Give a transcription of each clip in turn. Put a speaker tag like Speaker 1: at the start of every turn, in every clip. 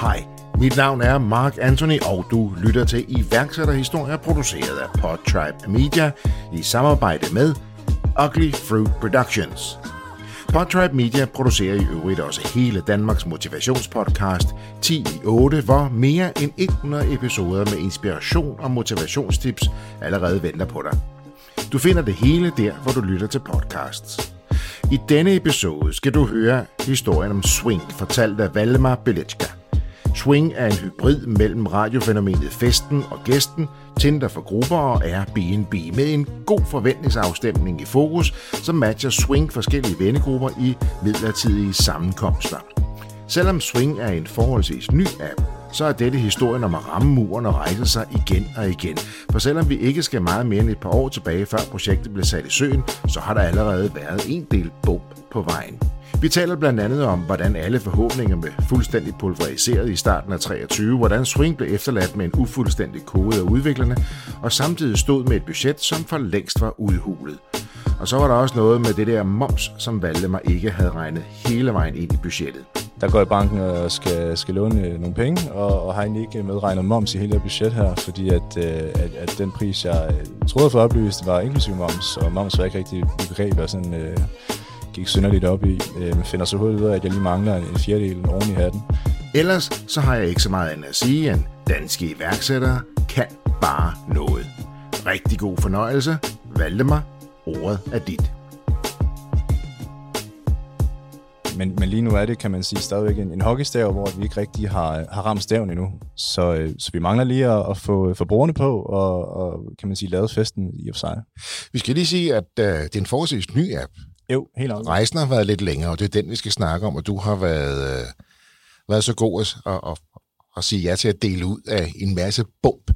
Speaker 1: Hej, mit navn er Mark Anthony, og du lytter til iværksætterhistorier produceret af Podtribe Media i samarbejde med Ugly Fruit Productions. Podtribe Media producerer i øvrigt også hele Danmarks motivationspodcast 10 i 8, hvor mere end 100 episoder med inspiration og motivationstips allerede venter på dig. Du finder det hele der, hvor du lytter til podcasts. I denne episode skal du høre historien om Swing, fortalt af Valdemar Belitschka. Swing er en hybrid mellem radiofænomenet Festen og Gæsten, Tinder for grupper og Airbnb med en god forventningsafstemning i fokus, som matcher Swing forskellige vennegrupper i midlertidige sammenkomster. Selvom Swing er en forholdsvis ny app, så er dette historien om at ramme muren og rejse sig igen og igen. For selvom vi ikke skal meget mere end et par år tilbage, før projektet blev sat i søen, så har der allerede været en del bump på vejen. Vi taler blandt andet om, hvordan alle forhåbninger blev fuldstændig pulveriseret i starten af 23, hvordan Swing blev efterladt med en ufuldstændig kode af udviklerne, og samtidig stod med et budget, som for længst var udhulet. Og så var der også noget med det der moms, som Valdemar ikke havde regnet hele vejen ind i budgettet.
Speaker 2: Der går i banken og skal, skal låne øh, nogle penge, og, og har egentlig ikke medregnet moms i hele det budget her, fordi at, øh, at, at den pris, jeg øh, troede for oplyst, var inklusiv moms, og moms var ikke rigtig begreb, og sådan øh, gik synderligt op i. Øh, men finder så hurtigt ud af, at jeg lige mangler en fjerdedel oven i hatten.
Speaker 1: Ellers så har jeg ikke så meget andet at sige, end danske iværksættere kan bare noget. Rigtig god fornøjelse. Valdemar, ordet er dit.
Speaker 2: Men, men lige nu er det, kan man sige, stadigvæk en, en hockeystav, hvor vi ikke rigtig har, har ramt staven endnu. Så, øh, så vi mangler lige at, at få, få brugerne på, og, og kan man sige, lavet festen i og for sig.
Speaker 1: Vi skal lige sige, at uh, det er en forholdsvis ny app.
Speaker 2: Jo, helt nok.
Speaker 1: Rejsen har været lidt længere, og det er den, vi skal snakke om, og du har været, uh, været så god at, at, at, at sige ja til at dele ud af en masse bump,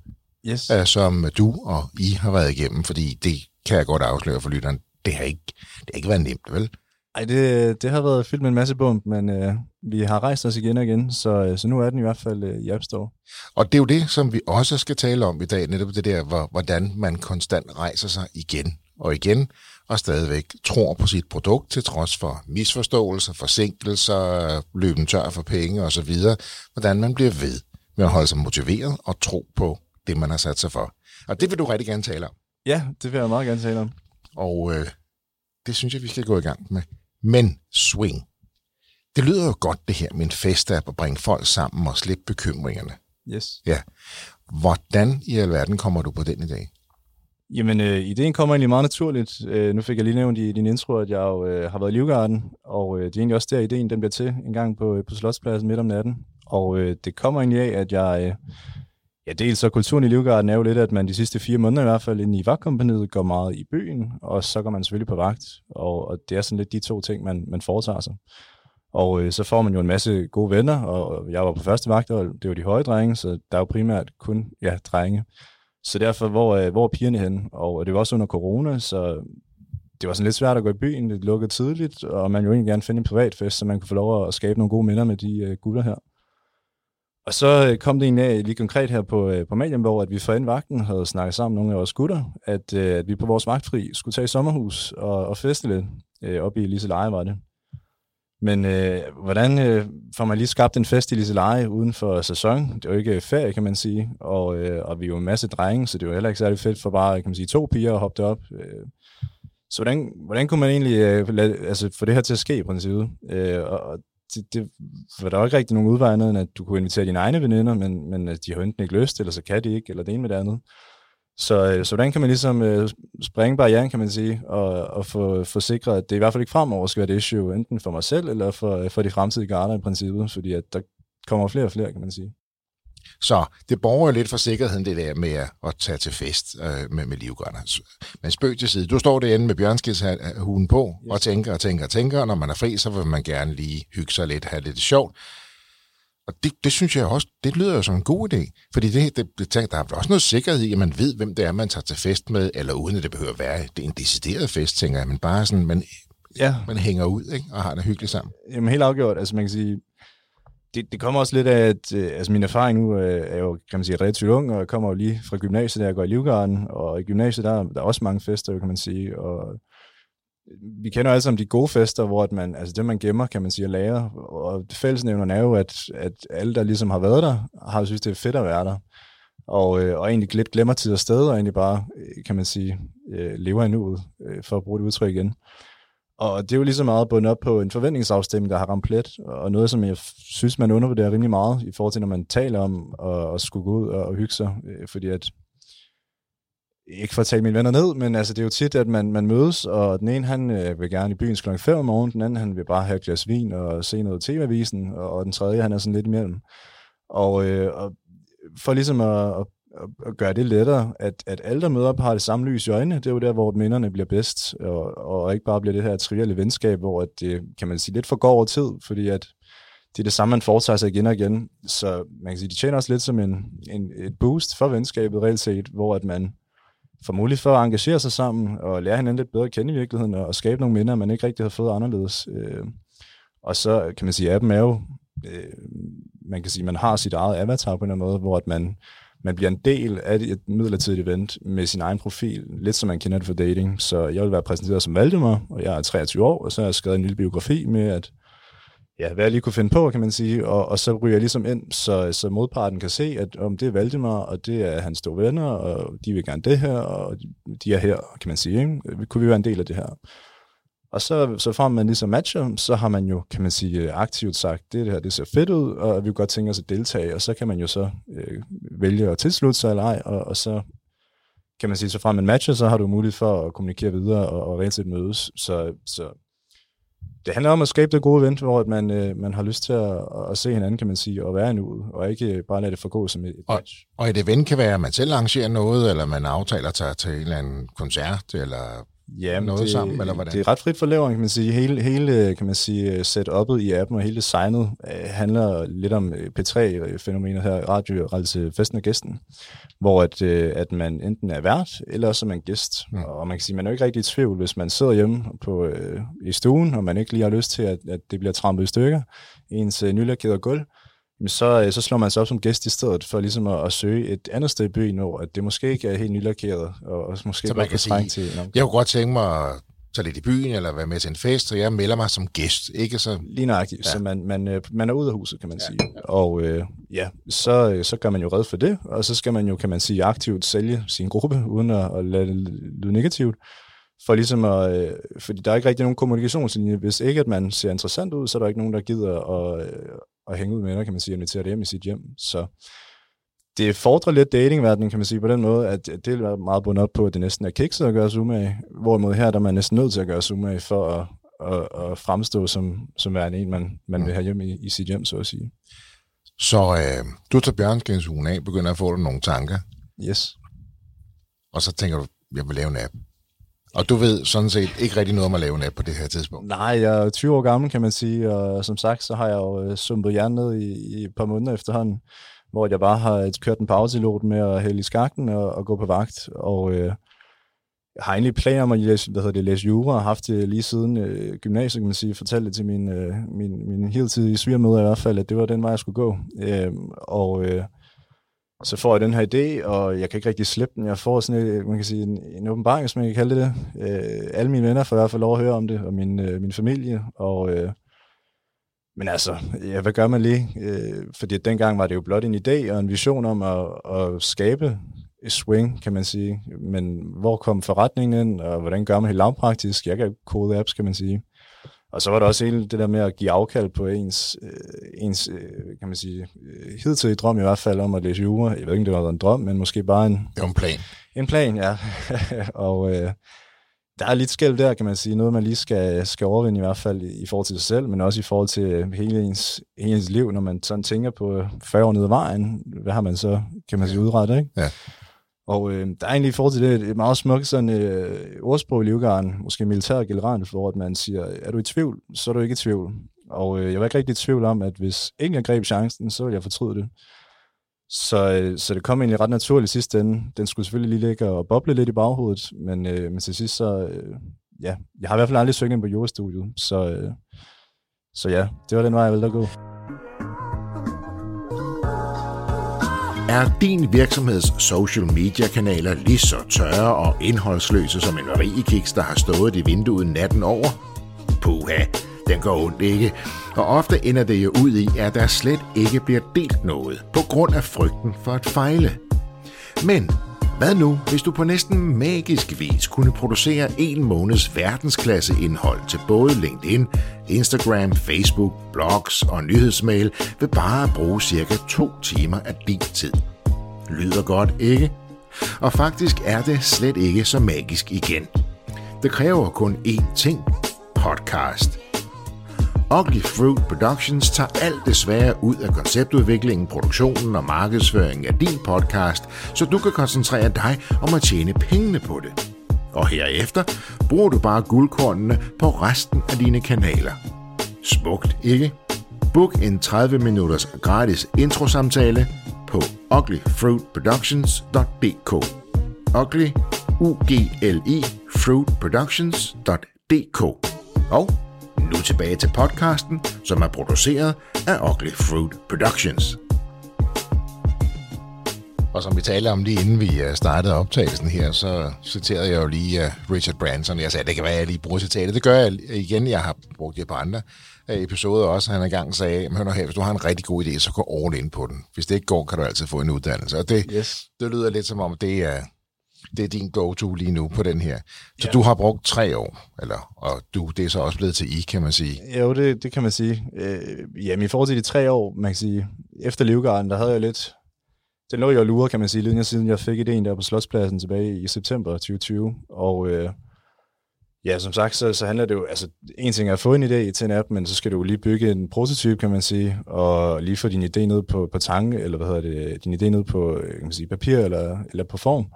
Speaker 2: yes.
Speaker 1: uh, som du og I har været igennem, fordi det kan jeg godt afsløre for lytteren. Det har ikke, det har ikke været nemt, vel?
Speaker 2: Ej, det, det har været fyldt med en masse bump, men øh, vi har rejst os igen og igen, så, så nu er den i hvert fald øh, i App Store.
Speaker 1: Og det er jo det, som vi også skal tale om i dag, netop det der, hvor, hvordan man konstant rejser sig igen og igen, og stadigvæk tror på sit produkt, til trods for misforståelser, forsinkelser, løben tør for penge osv., hvordan man bliver ved med at holde sig motiveret og tro på det, man har sat sig for. Og det vil du rigtig gerne tale om.
Speaker 2: Ja, det vil jeg meget gerne tale om.
Speaker 1: Og øh, det synes jeg, vi skal gå i gang med. Men swing. Det lyder jo godt, det her med en festapp at bringe folk sammen og slippe bekymringerne.
Speaker 2: Yes.
Speaker 1: Ja. Hvordan i alverden kommer du på den i dag?
Speaker 2: Jamen, øh, ideen kommer egentlig meget naturligt. Øh, nu fik jeg lige nævnt i din intro, at jeg jo øh, har været i Livgarden, og øh, det er egentlig også der, ideen den bliver til en gang på, på Slotspladsen midt om natten. Og øh, det kommer egentlig af, at jeg... Øh, Ja, dels så kulturen i Livgarden er jo lidt, at man de sidste fire måneder i hvert fald inde i vagtkompaniet går meget i byen, og så går man selvfølgelig på vagt, og, og det er sådan lidt de to ting, man, man foretager sig. Og øh, så får man jo en masse gode venner, og jeg var på første vagt, og det var de høje drenge, så der er jo primært kun ja, drenge. Så derfor, hvor, øh, hvor er pigerne henne? Og det var også under corona, så det var sådan lidt svært at gå i byen, det lukkede tidligt, og man jo egentlig gerne finde en privat fest, så man kunne få lov at skabe nogle gode minder med de øh, gutter her. Og så øh, kom det egentlig øh, lige konkret her på, øh, på Malienborg, at vi for vagten havde snakket sammen nogle af vores gutter, at, at vi på vores magtfri skulle tage i sommerhus og, og feste lidt. Øh, op i Liseleje var det. Men øh, hvordan øh, får man lige skabt en fest i Liseleje uden for sæson? Det er jo ikke ferie, kan man sige. Og, øh, og vi er jo en masse drenge, så det er jo heller ikke særlig fedt for bare kan man sige, to piger at hoppe op. Øh, så hvordan, hvordan kunne man egentlig øh, lade, altså, få det her til at ske i princippet? Øh, og det, det var der jo ikke rigtig nogen udvej andet, end at du kunne invitere dine egne veninder, men, men øh, de har enten ikke lyst, eller så kan de ikke, eller det ene med det andet. Så, øh, så hvordan kan man ligesom øh, springe barrieren, kan man sige, og, og få, få sikret, at det i hvert fald ikke fremover skal være et issue, enten for mig selv, eller for, øh, for de fremtidige garder i princippet, fordi at der kommer flere og flere, kan man sige.
Speaker 1: Så det borger lidt for sikkerheden, det der med at tage til fest øh, med, med livgårderne. Men spøg til side. Du står derinde med bjørnskidshuen på yes. og tænker og tænker og tænker, og når man er fri, så vil man gerne lige hygge sig lidt, have lidt sjovt. Og det, det synes jeg også, det lyder jo som en god idé. Fordi det, det, det, der er også noget sikkerhed i, at man ved, hvem det er, man tager til fest med, eller uden at det behøver at være det er en decideret fest, tænker jeg, men bare sådan, man, ja. man hænger ud ikke? og har det hyggeligt sammen.
Speaker 2: Jamen helt afgjort. Altså man kan sige, det, det kommer også lidt af, at øh, altså min erfaring nu øh, er jo, kan man sige, relativt ung, og jeg kommer jo lige fra gymnasiet, der jeg går i Livgarden, og i gymnasiet, der, der er også mange fester, kan man sige, og øh, vi kender alle sammen de gode fester, hvor at man, altså det, man gemmer, kan man sige, at lære. Og fællesnævneren er jo, at, at alle, der ligesom har været der, har synes, det er fedt at være der. Og, øh, og egentlig lidt glemmer tid og sted, og egentlig bare, øh, kan man sige, øh, lever i nuet, øh, for at bruge det udtryk igen. Og det er jo lige så meget bundet op på en forventningsafstemning, der har ramt plet, og noget, som jeg synes, man undervurderer rimelig meget, i forhold til, når man taler om at, at skulle gå ud og, og hygge sig, øh, fordi at ikke for at tale mine venner ned, men altså, det er jo tit, at man, man mødes, og den ene, han øh, vil gerne i byen kl. 5 om morgenen, den anden, han vil bare have et glas vin og se noget tv-avisen, og, og den tredje, han er sådan lidt imellem. Og, øh, og for ligesom at, at, at gøre det lettere, at, at alle, der møder op, har det samme lys i øjnene, det er jo der, hvor minderne bliver bedst, og, og ikke bare bliver det her trivielle venskab, hvor det, kan man sige, lidt for går over tid, fordi at det er det samme, man foretager sig igen og igen. Så man kan sige, det tjener også lidt som en, en, et boost for venskabet reelt set, hvor at man får mulighed for at engagere sig sammen og lære hinanden lidt bedre at kende i virkeligheden og, skabe nogle minder, man ikke rigtig har fået anderledes. Øh, og så kan man sige, at appen er jo, øh, man kan sige, man har sit eget avatar på en eller anden måde, hvor at man, man bliver en del af et midlertidigt event med sin egen profil, lidt som man kender det for dating. Så jeg vil være præsenteret som Valdemar, og jeg er 23 år, og så har jeg skrevet en lille biografi med, at ja, hvad jeg lige kunne finde på, kan man sige, og, og så ryger jeg ligesom ind, så, så modparten kan se, at om det er Valdemar, og det er hans store venner, og de vil gerne det her, og de er her, kan man sige. Ikke? Kunne vi være en del af det her? Og så, så får man ligesom matcher, så har man jo, kan man sige, aktivt sagt, det, det her, det ser fedt ud, og vi vil godt tænke os at deltage, og så kan man jo så øh, vælge at tilslutte sig eller ej, og, og så kan man sige, så fra man matcher, så har du mulighed for at kommunikere videre og, og rent set mødes. Så, så det handler om at skabe det gode event, hvor man, øh, man har lyst til at, at se hinanden, kan man sige, og være en ud, og ikke bare lade det forgå som et
Speaker 3: og, match. Og et event kan være, at man selv arrangerer noget, eller man aftaler sig til en eller anden koncert, eller
Speaker 2: Ja, noget det, sammen, eller hvordan? Det er ret frit for leveren, kan man sige. Hele, hele kan man sige, setup'et i appen og hele designet øh, handler lidt om øh, P3-fænomenet her, radio til festen og gæsten, hvor at, øh, at man enten er vært, eller så er man gæst. Mm. Og man kan sige, man er jo ikke rigtig i tvivl, hvis man sidder hjemme på, øh, i stuen, og man ikke lige har lyst til, at, at det bliver trampet i stykker, ens øh, nylakeret gulv, så, øh, så slår man sig op som gæst i stedet, for ligesom at, at søge et andet sted i byen, hvor at det måske ikke er helt nylakeret, og, og måske
Speaker 3: så man kan sige, til en Jeg kunne godt tænke mig at tage lidt i byen, eller være med til en fest, så jeg melder mig som gæst, ikke så...
Speaker 2: Lige nøjagtigt, ja. så man, man, øh, man er ude af huset, kan man ja, sige. Og øh, ja, så, så gør man jo red for det, og så skal man jo, kan man sige, aktivt sælge sin gruppe, uden at, at lade det lyde negativt for ligesom at, øh, fordi der er ikke rigtig nogen kommunikationslinje. Hvis ikke at man ser interessant ud, så er der ikke nogen, der gider at, øh, at hænge ud med dig, kan man sige, og invitere det hjem i sit hjem. Så det fordrer lidt datingverdenen, kan man sige, på den måde, at det er meget bundet op på, at det næsten er kikset at gøre sig umage, hvorimod her der er man næsten nødt til at gøre sig umage for at, at, at fremstå som, som er en, man, man mm. vil have hjem i, i sit hjem, så at sige.
Speaker 3: Så øh, du tager bjørnskænsugen af, begynder at få nogle tanker.
Speaker 2: Yes.
Speaker 3: Og så tænker du, jeg vil lave en app. Og du ved sådan set ikke rigtig noget om at lave en app på det her tidspunkt?
Speaker 2: Nej, jeg er 20 år gammel, kan man sige, og som sagt, så har jeg jo øh, sumpet hjernen ned i, i et par måneder efterhånden, hvor jeg bare har kørt en pausilot med at hælde i skakten og, og gå på vagt, og øh, jeg har egentlig planer om at læse, hvad hedder det, læse jura, og haft det lige siden øh, gymnasiet, kan man sige, fortalte det til min, øh, min, min hele tid i svigermøder i hvert fald, at det var den vej, jeg skulle gå. Øh, og øh, så får jeg den her idé, og jeg kan ikke rigtig slippe den. Jeg får sådan en, man kan sige, en, en åbenbaring, hvis man kan kalde det. Øh, alle mine venner får i hvert fald lov at høre om det, og min, øh, min familie. Og, øh, men altså, ja, hvad gør man lige? Øh, fordi dengang var det jo blot en idé og en vision om at, at skabe et swing, kan man sige. Men hvor kom forretningen ind, og hvordan gør man helt lavpraktisk? Jeg kan kode apps, kan man sige. Og så var der også hele det der med at give afkald på ens, øh, ens øh, kan man sige, øh, hidtidige drøm i hvert fald om at læse jura. Jeg ved ikke, om det var en drøm, men måske bare en...
Speaker 3: Det var en plan.
Speaker 2: En plan, ja. og øh, der er lidt skæld der, kan man sige. Noget, man lige skal, skal overvinde i hvert fald i, i forhold til sig selv, men også i forhold til hele ens, ens liv, når man sådan tænker på 40 år ned ad vejen. Hvad har man så, kan man sige, udrettet, ikke?
Speaker 3: Ja.
Speaker 2: Og øh, der er egentlig i forhold til det et meget smukt sådan, øh, ordsprog i Livgarden, måske militær generelt, hvor at man siger, er du i tvivl, så er du ikke i tvivl. Og øh, jeg var ikke rigtig i tvivl om, at hvis ikke jeg greb chancen, så ville jeg fortryde det. Så, øh, så det kom egentlig ret naturligt sidste ende. Den skulle selvfølgelig lige ligge og boble lidt i baghovedet, men, øh, men til sidst så, øh, ja, jeg har i hvert fald aldrig søgt ind på jordstudiet, så, øh, så ja, det var den vej, jeg ville da gå.
Speaker 3: Er din virksomheds social media kanaler lige så tørre og indholdsløse som en mariekiks, der har stået i vinduet natten over? Puha, den går ondt ikke. Og ofte ender det jo ud i, at der slet ikke bliver delt noget, på grund af frygten for at fejle. Men hvad nu, hvis du på næsten magisk vis kunne producere en måneds verdensklasse indhold til både LinkedIn, Instagram, Facebook, blogs og nyhedsmail ved bare at bruge cirka to timer af din tid? Lyder godt, ikke? Og faktisk er det slet ikke så magisk igen. Det kræver kun én ting. Podcast. Ugly Fruit Productions tager alt det svære ud af konceptudviklingen, produktionen og markedsføringen af din podcast, så du kan koncentrere dig om at tjene pengene på det. Og herefter bruger du bare guldkornene på resten af dine kanaler. Smukt, ikke? Book en 30 minutters gratis introsamtale på uglyfruitproductions.dk Ugly, u g l i fruitproductions.dk Og nu tilbage til podcasten, som er produceret af Ugly Fruit Productions. Og som vi talte om lige inden vi øh, startede optagelsen her, så citerede jeg jo lige uh, Richard Branson. Jeg sagde, det kan være, at jeg lige bruger citatet. Det gør jeg igen. Jeg har brugt det på andre øh, episoder også. Han engang sagde, hør nu her, hvis du har en rigtig god idé, så gå all in på den. Hvis det ikke går, kan du altid få en uddannelse. Og det, yes. det lyder lidt som om, det er, det er din go-to lige nu på den her. Så ja. du har brugt tre år, eller, og du, det er så også blevet til I, kan man sige.
Speaker 2: Jo, det, det kan man sige. Øh, jamen, i forhold til de tre år, man kan sige, efter Livgarden, der havde jeg lidt... Den lå jeg og lure, kan man sige, lige siden jeg fik idéen der på Slotspladsen tilbage i september 2020. Og øh, ja, som sagt, så, så handler det jo... Altså, en ting er at få en idé til en app, men så skal du lige bygge en prototype, kan man sige, og lige få din idé ned på, på tanke, eller hvad hedder det, din idé ned på kan man sige, papir eller, eller på form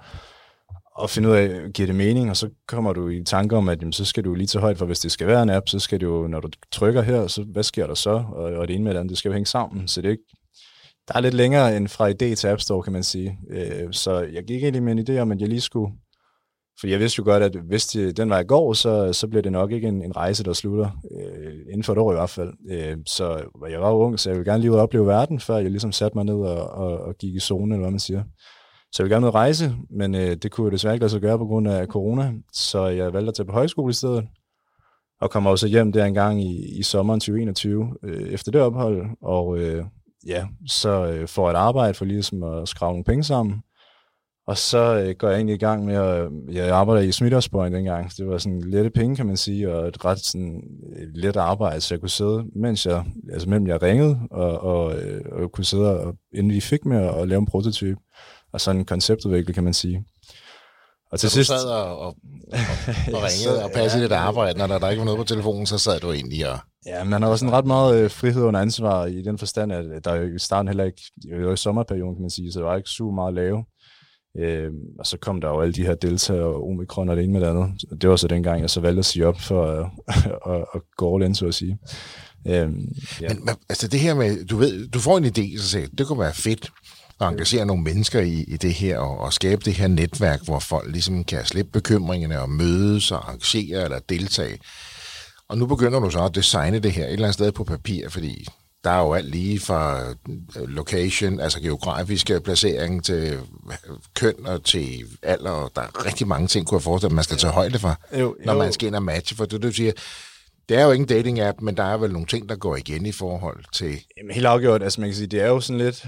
Speaker 2: og finde ud af, giver det mening, og så kommer du i tanke om, at jamen, så skal du lige tage højt for, hvis det skal være en app, så skal du, når du trykker her, så hvad sker der så? Og, og det ene med det andet, det skal jo hænge sammen, så det er ikke, der er lidt længere end fra idé til App Store, kan man sige. Øh, så jeg gik egentlig med en idé om, at jeg lige skulle, for jeg vidste jo godt, at hvis det, den vej går, så, så bliver det nok ikke en, en rejse, der slutter, øh, inden for et år i hvert fald. Øh, så jeg var jo ung, så jeg ville gerne lige ud og opleve verden, før jeg ligesom satte mig ned og, og, og gik i zone, eller hvad man siger. Så jeg ville gerne ud rejse, men øh, det kunne jeg desværre ikke lade sig gøre på grund af corona, så jeg valgte at tage på højskole i stedet, og kom også hjem der en gang i, i sommeren 2021 øh, efter det ophold, og øh, ja, så øh, får jeg et arbejde for ligesom at skrave nogle penge sammen, og så øh, går jeg egentlig i gang med at, jeg arbejder i Smithers dengang, så det var sådan lette penge, kan man sige, og et ret sådan, øh, let arbejde, så jeg kunne sidde, mens jeg, altså mellem jeg ringede, og, og, øh, og kunne sidde, og, inden vi fik med at, at lave en prototype, og sådan konceptudvikle, kan man sige.
Speaker 1: Og til så sidst... du sad og, og, og, og ringede og passede ja, dit arbejde, når der, der ikke var noget på telefonen, så sad du egentlig og...
Speaker 2: Ja, man har også en ret meget øh, frihed under ansvar i den forstand, at der er i starten heller ikke, det var i sommerperioden, kan man sige, så det var ikke super meget at lave. Øh, og så kom der jo alle de her Delta og Omikron og det ene med det andet. Det var så dengang, jeg så valgte at sige op for at, at, at gå all in, så at sige.
Speaker 1: Øh, ja. Men altså det her med, du ved, du får en idé, så siger det kunne være fedt, at engagere nogle mennesker i, i det her, og, og skabe det her netværk, hvor folk ligesom kan slippe bekymringerne og mødes og arrangere eller deltage. Og nu begynder du så at designe det her et eller andet sted på papir, fordi der er jo alt lige fra øh, location, altså geografiske placering til køn og til alder. Der er rigtig mange ting, kunne jeg forestille man skal tage højde for, jo, jo. når man skal ind og matche. For det, du siger, det er jo ikke en dating-app, men der er vel nogle ting, der går igen i forhold til...
Speaker 2: Jamen, helt afgjort. Altså, man kan sige, det er jo sådan lidt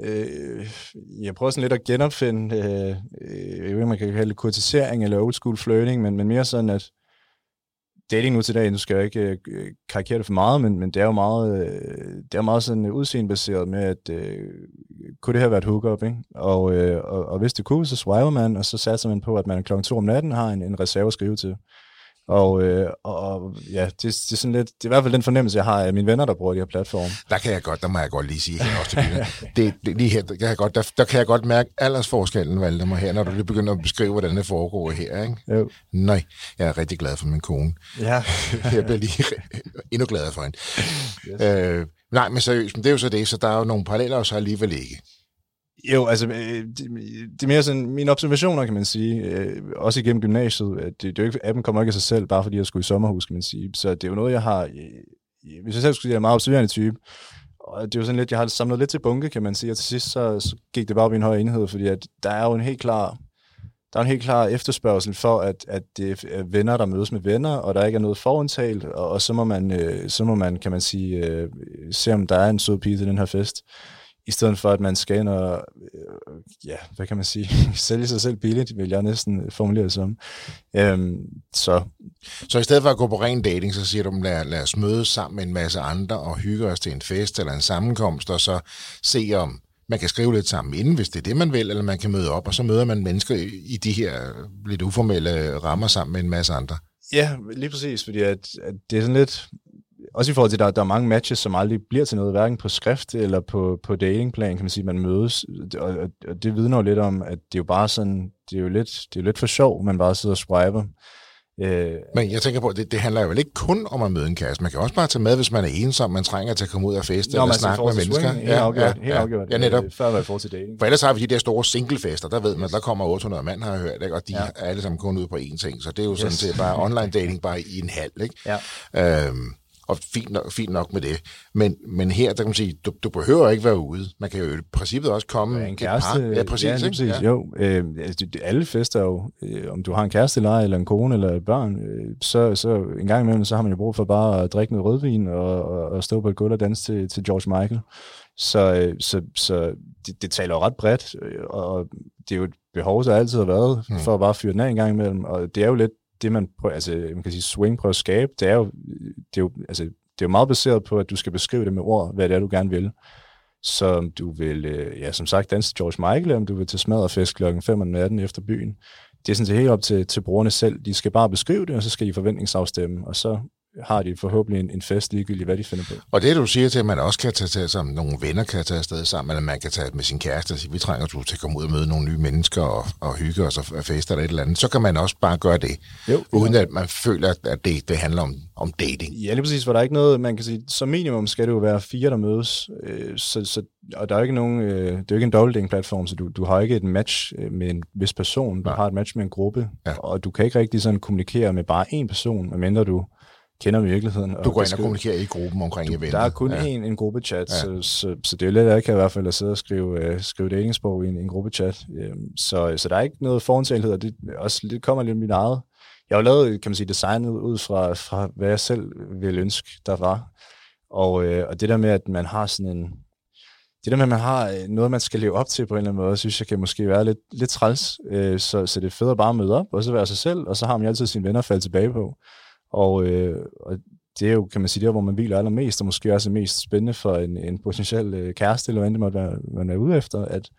Speaker 2: Øh, jeg prøver sådan lidt at genopfinde, øh, øh jeg ved ikke, man kan kalde det kurtisering eller old school flirting, men, men mere sådan, at dating nu til dag, nu skal jeg ikke øh, øh, karikere det for meget, men, men det er jo meget, øh, det er meget sådan udseendebaseret med, at øh, kunne det her være et hookup, ikke? Og, øh, og, og hvis det kunne, så swiper man, og så satser man på, at man klokken 2 om natten har en, en reserve at skrive til. Og, øh, og ja, det, det, er sådan lidt, det er i hvert fald den fornemmelse, jeg har af mine venner, der bruger de her platforme.
Speaker 1: Der kan jeg godt, der må jeg godt lige sige her også til det, det, lige her, der kan, jeg godt, der, der kan jeg godt mærke aldersforskellen, Valdemar, her, når du lige begynder at beskrive, hvordan det foregår her. Ikke? Jo. Nej, jeg er rigtig glad for min kone. Ja. jeg bliver lige endnu gladere for hende. Yes. Øh, nej, men seriøst, men det er jo så det, så der er jo nogle paralleller, og så alligevel ikke.
Speaker 2: Jo, altså, øh, det, det er mere sådan mine observationer, kan man sige, øh, også igennem gymnasiet. At det, det er jo ikke, appen kommer ikke af sig selv, bare fordi jeg skulle i sommerhus, kan man sige. Så det er jo noget, jeg har, øh, hvis jeg selv skulle sige, jeg er en meget observerende type, og det er jo sådan lidt, jeg har samlet lidt til bunke, kan man sige, og til sidst så, så gik det bare op i en høj enhed, fordi at der er jo en helt klar, der er en helt klar efterspørgsel for, at, at det er venner, der mødes med venner, og der ikke er noget forundtalt, og, og så, må man, øh, så må man, kan man sige, øh, se om der er en sød pige til den her fest i stedet for at man skal ind og, øh, ja, hvad kan man sige, sælge sig selv billigt, vil jeg næsten formulere det som. Øhm, så.
Speaker 1: så i stedet for at gå på ren dating, så siger du, lad, lad os mødes sammen med en masse andre og hygge os til en fest eller en sammenkomst, og så se om man kan skrive lidt sammen inden, hvis det er det, man vil, eller man kan møde op, og så møder man mennesker i de her lidt uformelle rammer sammen med en masse andre.
Speaker 2: Ja, lige præcis, fordi at, at det er sådan lidt, også i forhold til, at der, der er mange matches, som aldrig bliver til noget, hverken på skrift eller på, på datingplan, kan man sige, man mødes. Og, og det vidner jo lidt om, at det er jo bare sådan, det er jo lidt, det er jo lidt for sjov, man bare sidder og swiper.
Speaker 1: Øh, Men jeg tænker på, det, det handler jo vel ikke kun om at møde en kæreste. Man kan også bare tage med, hvis man er ensom, man trænger til at komme ud og feste Nå, eller snakke med mennesker.
Speaker 2: Swing, ja, afgjort, ja, helt afgjort.
Speaker 1: Ja, netop.
Speaker 2: Før var i forhold til dating.
Speaker 1: For ellers har vi de der store singlefester, der ved man, der kommer 800 mand, har jeg hørt, ikke? og de ja. er alle sammen kun ud på én ting. Så det er jo sådan yes. set bare online dating, bare i en halv. Ikke? Ja. Øhm, og fint nok, fint nok med det. Men, men her, der kan man sige, du, du behøver ikke være ude. Man kan jo i princippet også komme
Speaker 2: ja, en kæreste.
Speaker 1: Ja, præcis. Ja,
Speaker 2: præcis. Ja. Jo, øh, altså, alle fester jo, øh, om du har en kæreste eller eller en kone eller et børn, øh, så, så en gang imellem, så har man jo brug for bare at drikke noget rødvin og, og, og stå på et gulv og danse til, til George Michael. Så, øh, så, så det, det taler jo ret bredt, øh, og det er jo et behov, der altid har været, hmm. for at bare fyre den af en gang imellem, og det er jo lidt det, man prøver, altså, man kan sige, swing prøver at skabe, det er jo, det er jo, altså, det er jo meget baseret på, at du skal beskrive det med ord, hvad det er, du gerne vil. Så om du vil, øh, ja, som sagt, danse George Michael, om du vil til smadrefest klokken 5 om natten efter byen. Det er sådan set helt op til, til brugerne selv. De skal bare beskrive det, og så skal de forventningsafstemme, og så har de forhåbentlig en, en fest ligegyldigt, hvad de finder på.
Speaker 1: Og det du siger til, at man også kan tage til, som nogle venner kan tage afsted sammen, eller man kan tage med sin kæreste og sige, vi trænger du til at komme ud og møde nogle nye mennesker og, og hygge os og feste eller et eller andet, så kan man også bare gøre det, jo, uden at man føler, at det, det handler om, om dating.
Speaker 2: Ja, lige præcis, for der er ikke noget, man kan sige, som minimum skal det jo være fire, der mødes, øh, så, så, og der er ikke nogen, øh, det er jo ikke en dobbeltdating platform, så du, du har ikke et match øh, med en vis person, du Nej. har et match med en gruppe, ja. og du kan ikke rigtig sådan kommunikere med bare én person, medmindre du kender virkeligheden.
Speaker 1: Du går ind og kommunikerer i gruppen omkring du,
Speaker 2: eventer. Der er kun ja. en, en gruppechat, ja. så, så, så det er jo lidt ikke i hvert fald at sidde og skrive, uh, skrive datingsprog i en, en gruppechat. Um, så, så der er ikke noget forudtagethed, og det, også, det kommer lidt mit eget. Jeg har jo lavet, kan man sige, designet ud fra, fra hvad jeg selv ville ønske, der var. Og, øh, og det der med, at man har sådan en, det der med, at man har øh, noget, man skal leve op til på en eller anden måde, synes jeg kan måske være lidt, lidt træls. Øh, så, så det er fedt at bare møde op, og så være sig selv, og så har man altid sine venner at falde tilbage på. Og, øh, og det er jo, kan man sige, der, hvor man hviler allermest, og måske også er mest spændende for en, en potentiel øh, kæreste, eller hvad det måtte være, man er ude efter, at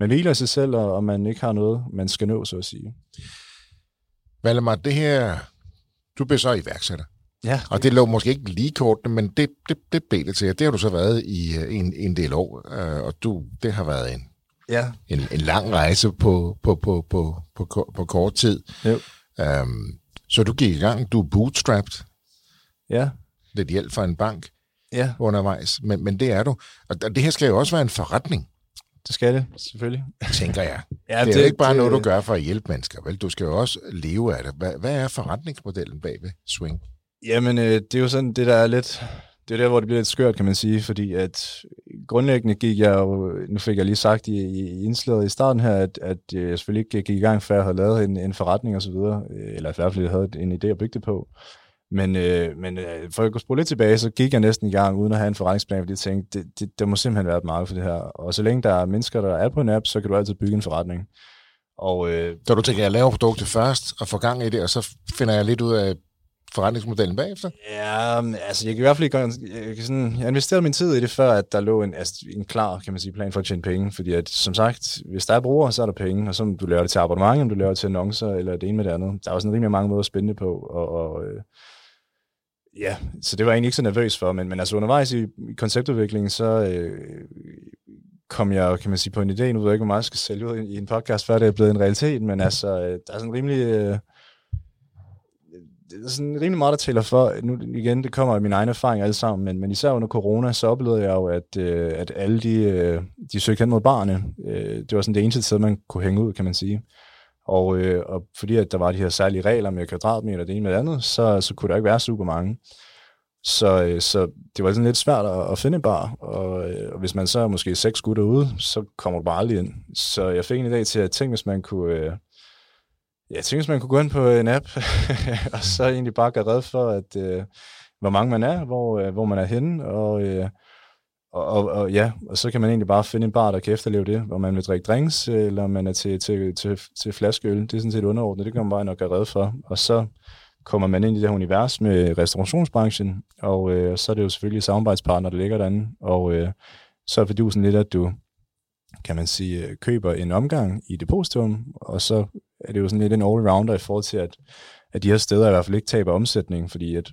Speaker 2: man hviler sig selv, og, og man ikke har noget, man skal nå, så at sige.
Speaker 1: Valdemar, det her, du bliver så iværksætter.
Speaker 2: Ja.
Speaker 1: Og det lå måske ikke lige kort, men det, det, det blev det til. Det har du så været i øh, en, en del år, øh, og du, det har været en,
Speaker 2: ja.
Speaker 1: en, en lang rejse på, på, på, på, på, på kort tid.
Speaker 2: Jo.
Speaker 1: Um, så du gik i gang, du er bootstrapped.
Speaker 2: Ja.
Speaker 1: Lidt hjælp fra en bank
Speaker 2: ja.
Speaker 1: undervejs, men, men det er du. Og det her skal jo også være en forretning.
Speaker 2: Det skal det, selvfølgelig.
Speaker 1: Tænker jeg. ja, det er det, jo ikke bare det, noget, du gør for at hjælpe mennesker, vel? Du skal jo også leve af det. Hvad, hvad er forretningsmodellen bag ved Swing?
Speaker 2: Jamen, øh, det er jo sådan, det der er lidt det er der, hvor det bliver lidt skørt, kan man sige, fordi at grundlæggende gik jeg jo, nu fik jeg lige sagt i, i indslaget i starten her, at, at øh, jeg selvfølgelig ikke gik i gang, før jeg havde lavet en, en forretning og så videre, øh, eller i hvert fald havde en idé at bygge det på. Men, øh, men øh, for at gå spole lidt tilbage, så gik jeg næsten i gang uden at have en forretningsplan, fordi jeg tænkte, det, det, der må simpelthen være et marked for det her. Og så længe der er mennesker, der er på en app, så kan du altid bygge en forretning.
Speaker 1: Og, øh, så du tænker, at jeg laver produktet først og får gang i det, og så finder jeg lidt ud af forretningsmodellen bagefter?
Speaker 2: Ja, altså jeg kan i hvert fald ikke jeg, kan sådan, jeg investerede min tid i det, før at der lå en, altså, en klar kan man sige, plan for at tjene penge, fordi at, som sagt, hvis der er brugere, så er der penge, og så du laver det til abonnement, om du laver det til annoncer, eller det ene med det andet. Der er jo sådan rimelig mange måder at spænde på, og, og øh, ja, så det var jeg egentlig ikke så nervøs for, men, men altså undervejs i, i konceptudviklingen, så øh, kom jeg, kan man sige, på en idé, nu ved jeg ikke, hvor meget jeg skal sælge ud i en podcast, før det er blevet en realitet, men altså, øh, der er sådan rimelig... Øh, det er sådan rimelig meget, der taler for. Nu igen, det kommer af min egen erfaring alle sammen, men, men især under corona, så oplevede jeg jo, at, øh, at alle de, øh, de søgte hen mod barne. Øh, det var sådan det eneste sted, man kunne hænge ud, kan man sige. Og, øh, og fordi at der var de her særlige regler med kvadratmeter, det ene med det andet, så, så kunne der ikke være super mange. Så, øh, så det var sådan lidt svært at, at finde en bar, og, øh, og hvis man så er måske seks gutter ude, så kommer du bare aldrig ind. Så jeg fik en idé til at tænke, hvis man kunne... Øh, jeg tænkte, man kunne gå ind på en app, og så egentlig bare gøre red for, at øh, hvor mange man er, hvor, øh, hvor man er henne, og, øh, og, og, og, ja, og så kan man egentlig bare finde en bar, der kan efterleve det, hvor man vil drikke drinks, eller man er til, til, til, til flaskeøl. Det er sådan set underordnet, det kan man bare nok gøre red for. Og så kommer man ind i det her univers med restaurationsbranchen, og øh, så er det jo selvfølgelig samarbejdspartner, der ligger derinde, og øh, så er det lidt, at du, kan man sige, øh, køber en omgang i depositum, og så er det jo sådan lidt en all-rounder i forhold til, at, at de her steder i hvert fald ikke taber omsætning, fordi at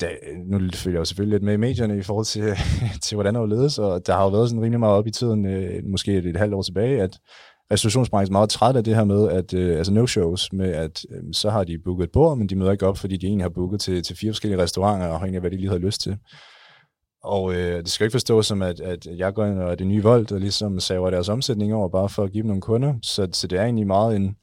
Speaker 2: da, nu følger jeg jo selvfølgelig lidt med i medierne i forhold til, til hvordan det ledes, og der har jo været sådan rimelig meget op i tiden, øh, måske et, et halvt år tilbage, at restaurationsbranchen er meget træt af det her med, at øh, altså no-shows, med at øh, så har de booket et bord, men de møder ikke op, fordi de egentlig har booket til, til fire forskellige restauranter, og afhængig af, hvad de lige havde lyst til. Og øh, det skal ikke forstås som, at, at jeg går ind og er det nye vold, og ligesom saver deres omsætning over, bare for at give dem nogle kunder. Så, så det er egentlig meget en,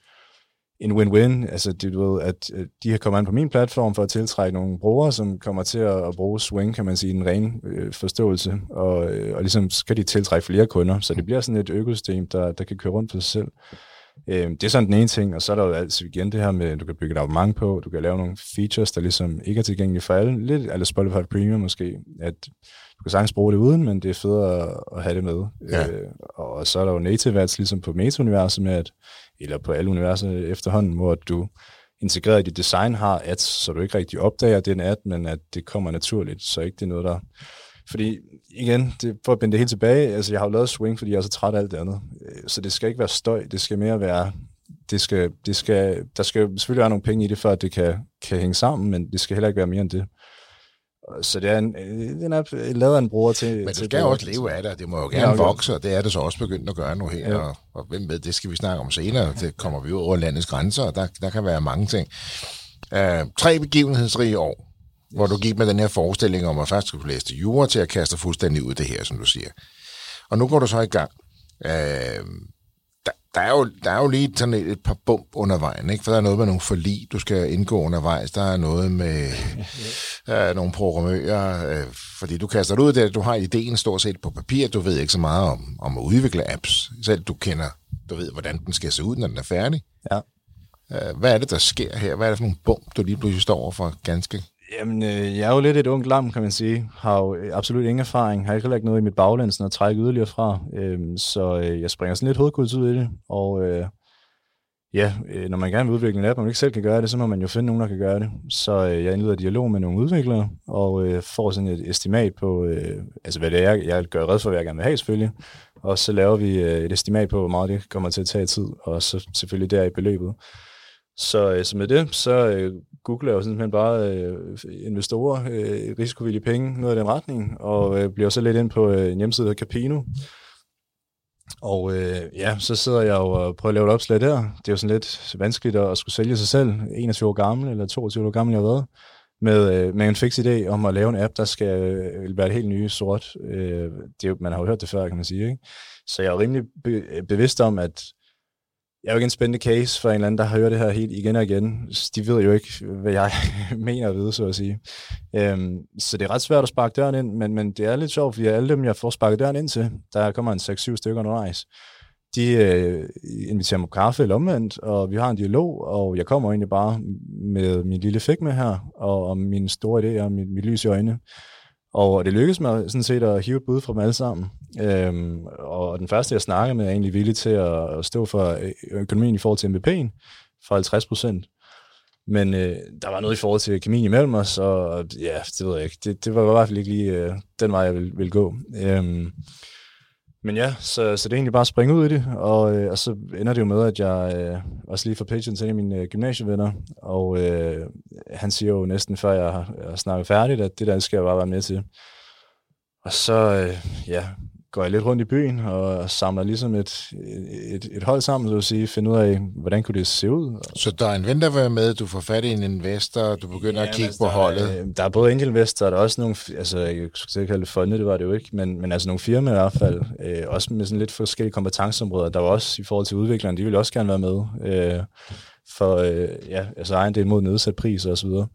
Speaker 2: en win-win. Altså, det, du ved, at øh, de har kommet an på min platform for at tiltrække nogle brugere, som kommer til at, at bruge Swing, kan man sige, en ren øh, forståelse, og, øh, og ligesom skal de tiltrække flere kunder. Så det bliver sådan et økosystem, der, der kan køre rundt på sig selv. Øh, det er sådan den ene ting, og så er der jo altid igen det her med, at du kan bygge et abonnement på, du kan lave nogle features, der ligesom ikke er tilgængelige for alle, lidt eller Spotify Premium måske, at du kan sagtens bruge det uden, men det er federe at have det med. Ja. Øh, og så er der jo native ads ligesom på Meta-universet med, at, eller på alle universer efterhånden, hvor du integreret i dit design har ads, så du ikke rigtig opdager, at det er en ad, men at det kommer naturligt, så ikke det er noget, der fordi igen, det, for at binde det helt tilbage, altså jeg har jo lavet swing, fordi jeg er så træt af alt det andet. Øh, så det skal ikke være støj, det skal mere være, det skal, det skal, der skal selvfølgelig være nogle penge i det, for at det kan, kan hænge sammen, men det skal heller ikke være mere end det. Så det er en, øh, den er lavet en bruger til...
Speaker 1: Men du skal også leve af det, det må jo gerne ja, vokse, og det er det så også begyndt at gøre nu her. Ja. Og, og hvem ved, det skal vi snakke om senere. Det kommer vi ud over landets grænser, og der, der kan være mange ting. Uh, tre begivenhedsrige år hvor du gik med den her forestilling om, at først skulle læse til jura til at kaste fuldstændig ud det her, som du siger. Og nu går du så i gang. Øh, der, der, er jo, der er jo lige sådan et, et par bump under vejen, ikke? for der er noget med nogle forlig, du skal indgå undervejs. Der er noget med øh, nogle programmører, øh, fordi du kaster dig ud der, du har ideen stort set på papir, du ved ikke så meget om, om at udvikle apps. Selv du kender, du ved, hvordan den skal se ud, når den er færdig.
Speaker 2: Ja.
Speaker 1: Øh, hvad er det, der sker her? Hvad er det for nogle bump, du lige pludselig står over for ganske
Speaker 2: Jamen, øh, jeg er jo lidt et ungt lam, kan man sige. Har jo øh, absolut ingen erfaring. Har ikke lagt noget i mit baglæns at trække yderligere fra. Øh, så øh, jeg springer sådan lidt hovedkuds ud i det. Og øh, ja, øh, når man gerne vil udvikle en app, og man ikke selv kan gøre det, så må man jo finde nogen, der kan gøre det. Så øh, jeg indleder dialog med nogle udviklere, og øh, får sådan et estimat på, øh, altså hvad det er, jeg gør red for, hvad jeg gerne vil have selvfølgelig. Og så laver vi øh, et estimat på, hvor meget det kommer til at tage tid, og så selvfølgelig der i beløbet. Så, øh, så med det, så øh, Google er jo simpelthen bare øh, investorer, øh, risikovillige penge, noget i den retning, og øh, bliver så lidt ind på øh, en hjemmeside der Capino. Og øh, ja, så sidder jeg jo og prøver at lave et opslag der. Det er jo sådan lidt vanskeligt at skulle sælge sig selv. 21 år gammel, eller 22 år gammel jeg har været, med, øh, med en fix idé om at lave en app, der skal øh, være et helt nye sort. Øh, det er jo, man har jo hørt det før, kan man sige. Ikke? Så jeg er rimelig be- bevidst om, at jeg er jo ikke en spændende case for en eller anden, der har hørt det her helt igen og igen. De ved jo ikke, hvad jeg mener at vide, så at sige. Øhm, så det er ret svært at sparke døren ind, men, men det er lidt sjovt, fordi alle dem, jeg får sparket døren ind til, der kommer en 6-7 stykker undervejs, de øh, inviterer mig på kaffe eller omvendt, og vi har en dialog, og jeg kommer egentlig bare med min lille fik med her, og, og min store idé og mit, mit lys i øjnene. Og det lykkedes mig sådan set at hive et bud fra dem alle sammen. Øhm, og den første, jeg snakker med, er egentlig villig til at, stå for øh, økonomien i forhold til MVP'en for 50 procent. Men øh, der var noget i forhold til kemien imellem os, og ja, det ved jeg ikke. Det, det var i hvert fald ikke lige øh, den vej, jeg ville, ville gå. Øhm, men ja, så, så det er egentlig bare at springe ud i det, og, øh, og så ender det jo med, at jeg øh, også lige får pitchen til en af mine øh, gymnasievenner, og øh, han siger jo næsten før jeg har, jeg har snakket færdigt, at det der skal jeg bare være med til. Og så, øh, ja, går jeg lidt rundt i byen og samler ligesom et, et, et hold sammen, så at sige, finde ud af, hvordan kunne det se ud.
Speaker 1: Så der er en ven, der vil med, du får fat i en investor, du begynder ja, at kigge altså, på holdet?
Speaker 2: Der, der er både enkeltinvestorer, der er også nogle, altså jeg skulle ikke kalde det fonde, det var det jo ikke, men, men altså nogle firmaer i hvert fald, øh, også med sådan lidt forskellige kompetenceområder. Der var også i forhold til udviklerne, de ville også gerne være med, øh, for øh, ja, altså egen del mod nedsat pris og så videre.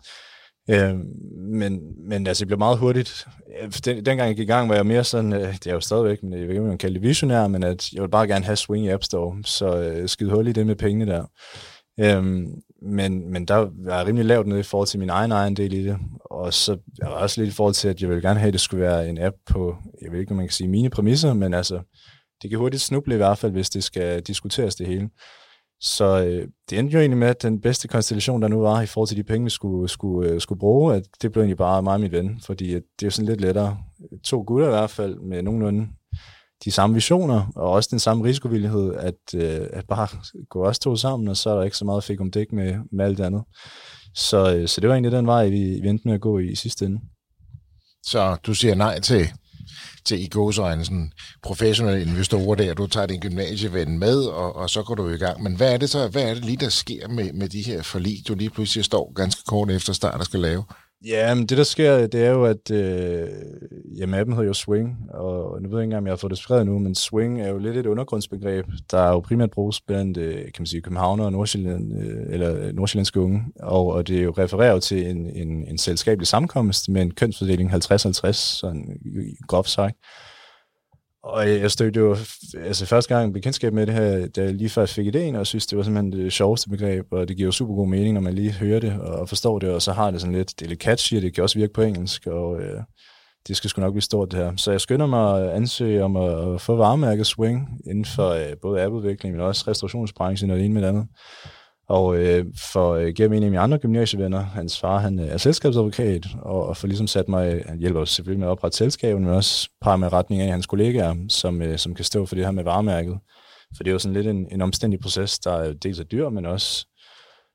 Speaker 2: Øh, men, men altså, det blev meget hurtigt. Den, dengang jeg gik i gang, var jeg mere sådan, øh, det er jo stadigvæk, men jeg ved ikke, om man kalder det visionær, men at jeg ville bare gerne have swing i App Store, så øh, skide hul i det med pengene der. Øhm, men, men der var jeg rimelig lavt nede i forhold til min egen egen del i det, og så jeg var også lidt i forhold til, at jeg ville gerne have, at det skulle være en app på, jeg ved ikke, om man kan sige mine præmisser, men altså, det kan hurtigt snuble i hvert fald, hvis det skal diskuteres det hele. Så øh, det endte jo egentlig med, at den bedste konstellation, der nu var i forhold til de penge, vi skulle, skulle, øh, skulle bruge, at det blev egentlig bare mig og min ven, fordi at det er jo sådan lidt lettere. To gutter i hvert fald, med nogenlunde de samme visioner, og også den samme risikovillighed, at, øh, at bare gå os to sammen, og så er der ikke så meget fik om dæk med, med alt andet. Så, øh, så det var egentlig den vej, vi, vi endte med at gå i, i sidste ende.
Speaker 1: Så du siger nej til til i gåsøjne sådan professionelle investorer der, du tager din gymnasieven med, og, og så går du i gang. Men hvad er det så, hvad er det lige, der sker med, med de her forlig, du lige pludselig står ganske kort efter start og skal lave?
Speaker 2: Ja, men det der sker, det er jo, at øh, jamen, appen hedder jo Swing, og nu ved jeg ikke engang, om jeg har fået det skrevet nu, men Swing er jo lidt et undergrundsbegreb, der jo primært bruges blandt, øh, kan man sige, københavner og Nordsjælland, øh, eller øh, nordsjællandske unge, og, og det er jo refereret til en, en, en selskabelig sammenkomst med en kønsfordeling 50-50, sådan groft sagt. Og jeg stødte jo altså første gang bekendtskab med det her, da jeg lige først fik idéen, og synes, det var simpelthen det sjoveste begreb, og det giver jo super god mening, når man lige hører det og forstår det, og så har det sådan lidt, det er lidt catchy, og det kan også virke på engelsk, og øh, det skal sgu nok blive stort det her. Så jeg skynder mig at ansøge om at, få varemærket Swing inden for øh, både appudvikling, men også restaurationsbranchen og det ene med det andet. Og øh, for øh, gennem en af mine andre gymnasievenner, hans far han øh, er selskabsadvokat, og, og for ligesom sat mig, han hjælper os selvfølgelig med at oprette selskabet, men også par med retning af hans kollegaer, som, øh, som kan stå for det her med varemærket. For det er jo sådan lidt en, en omstændig proces, der er dels er dyr, men også,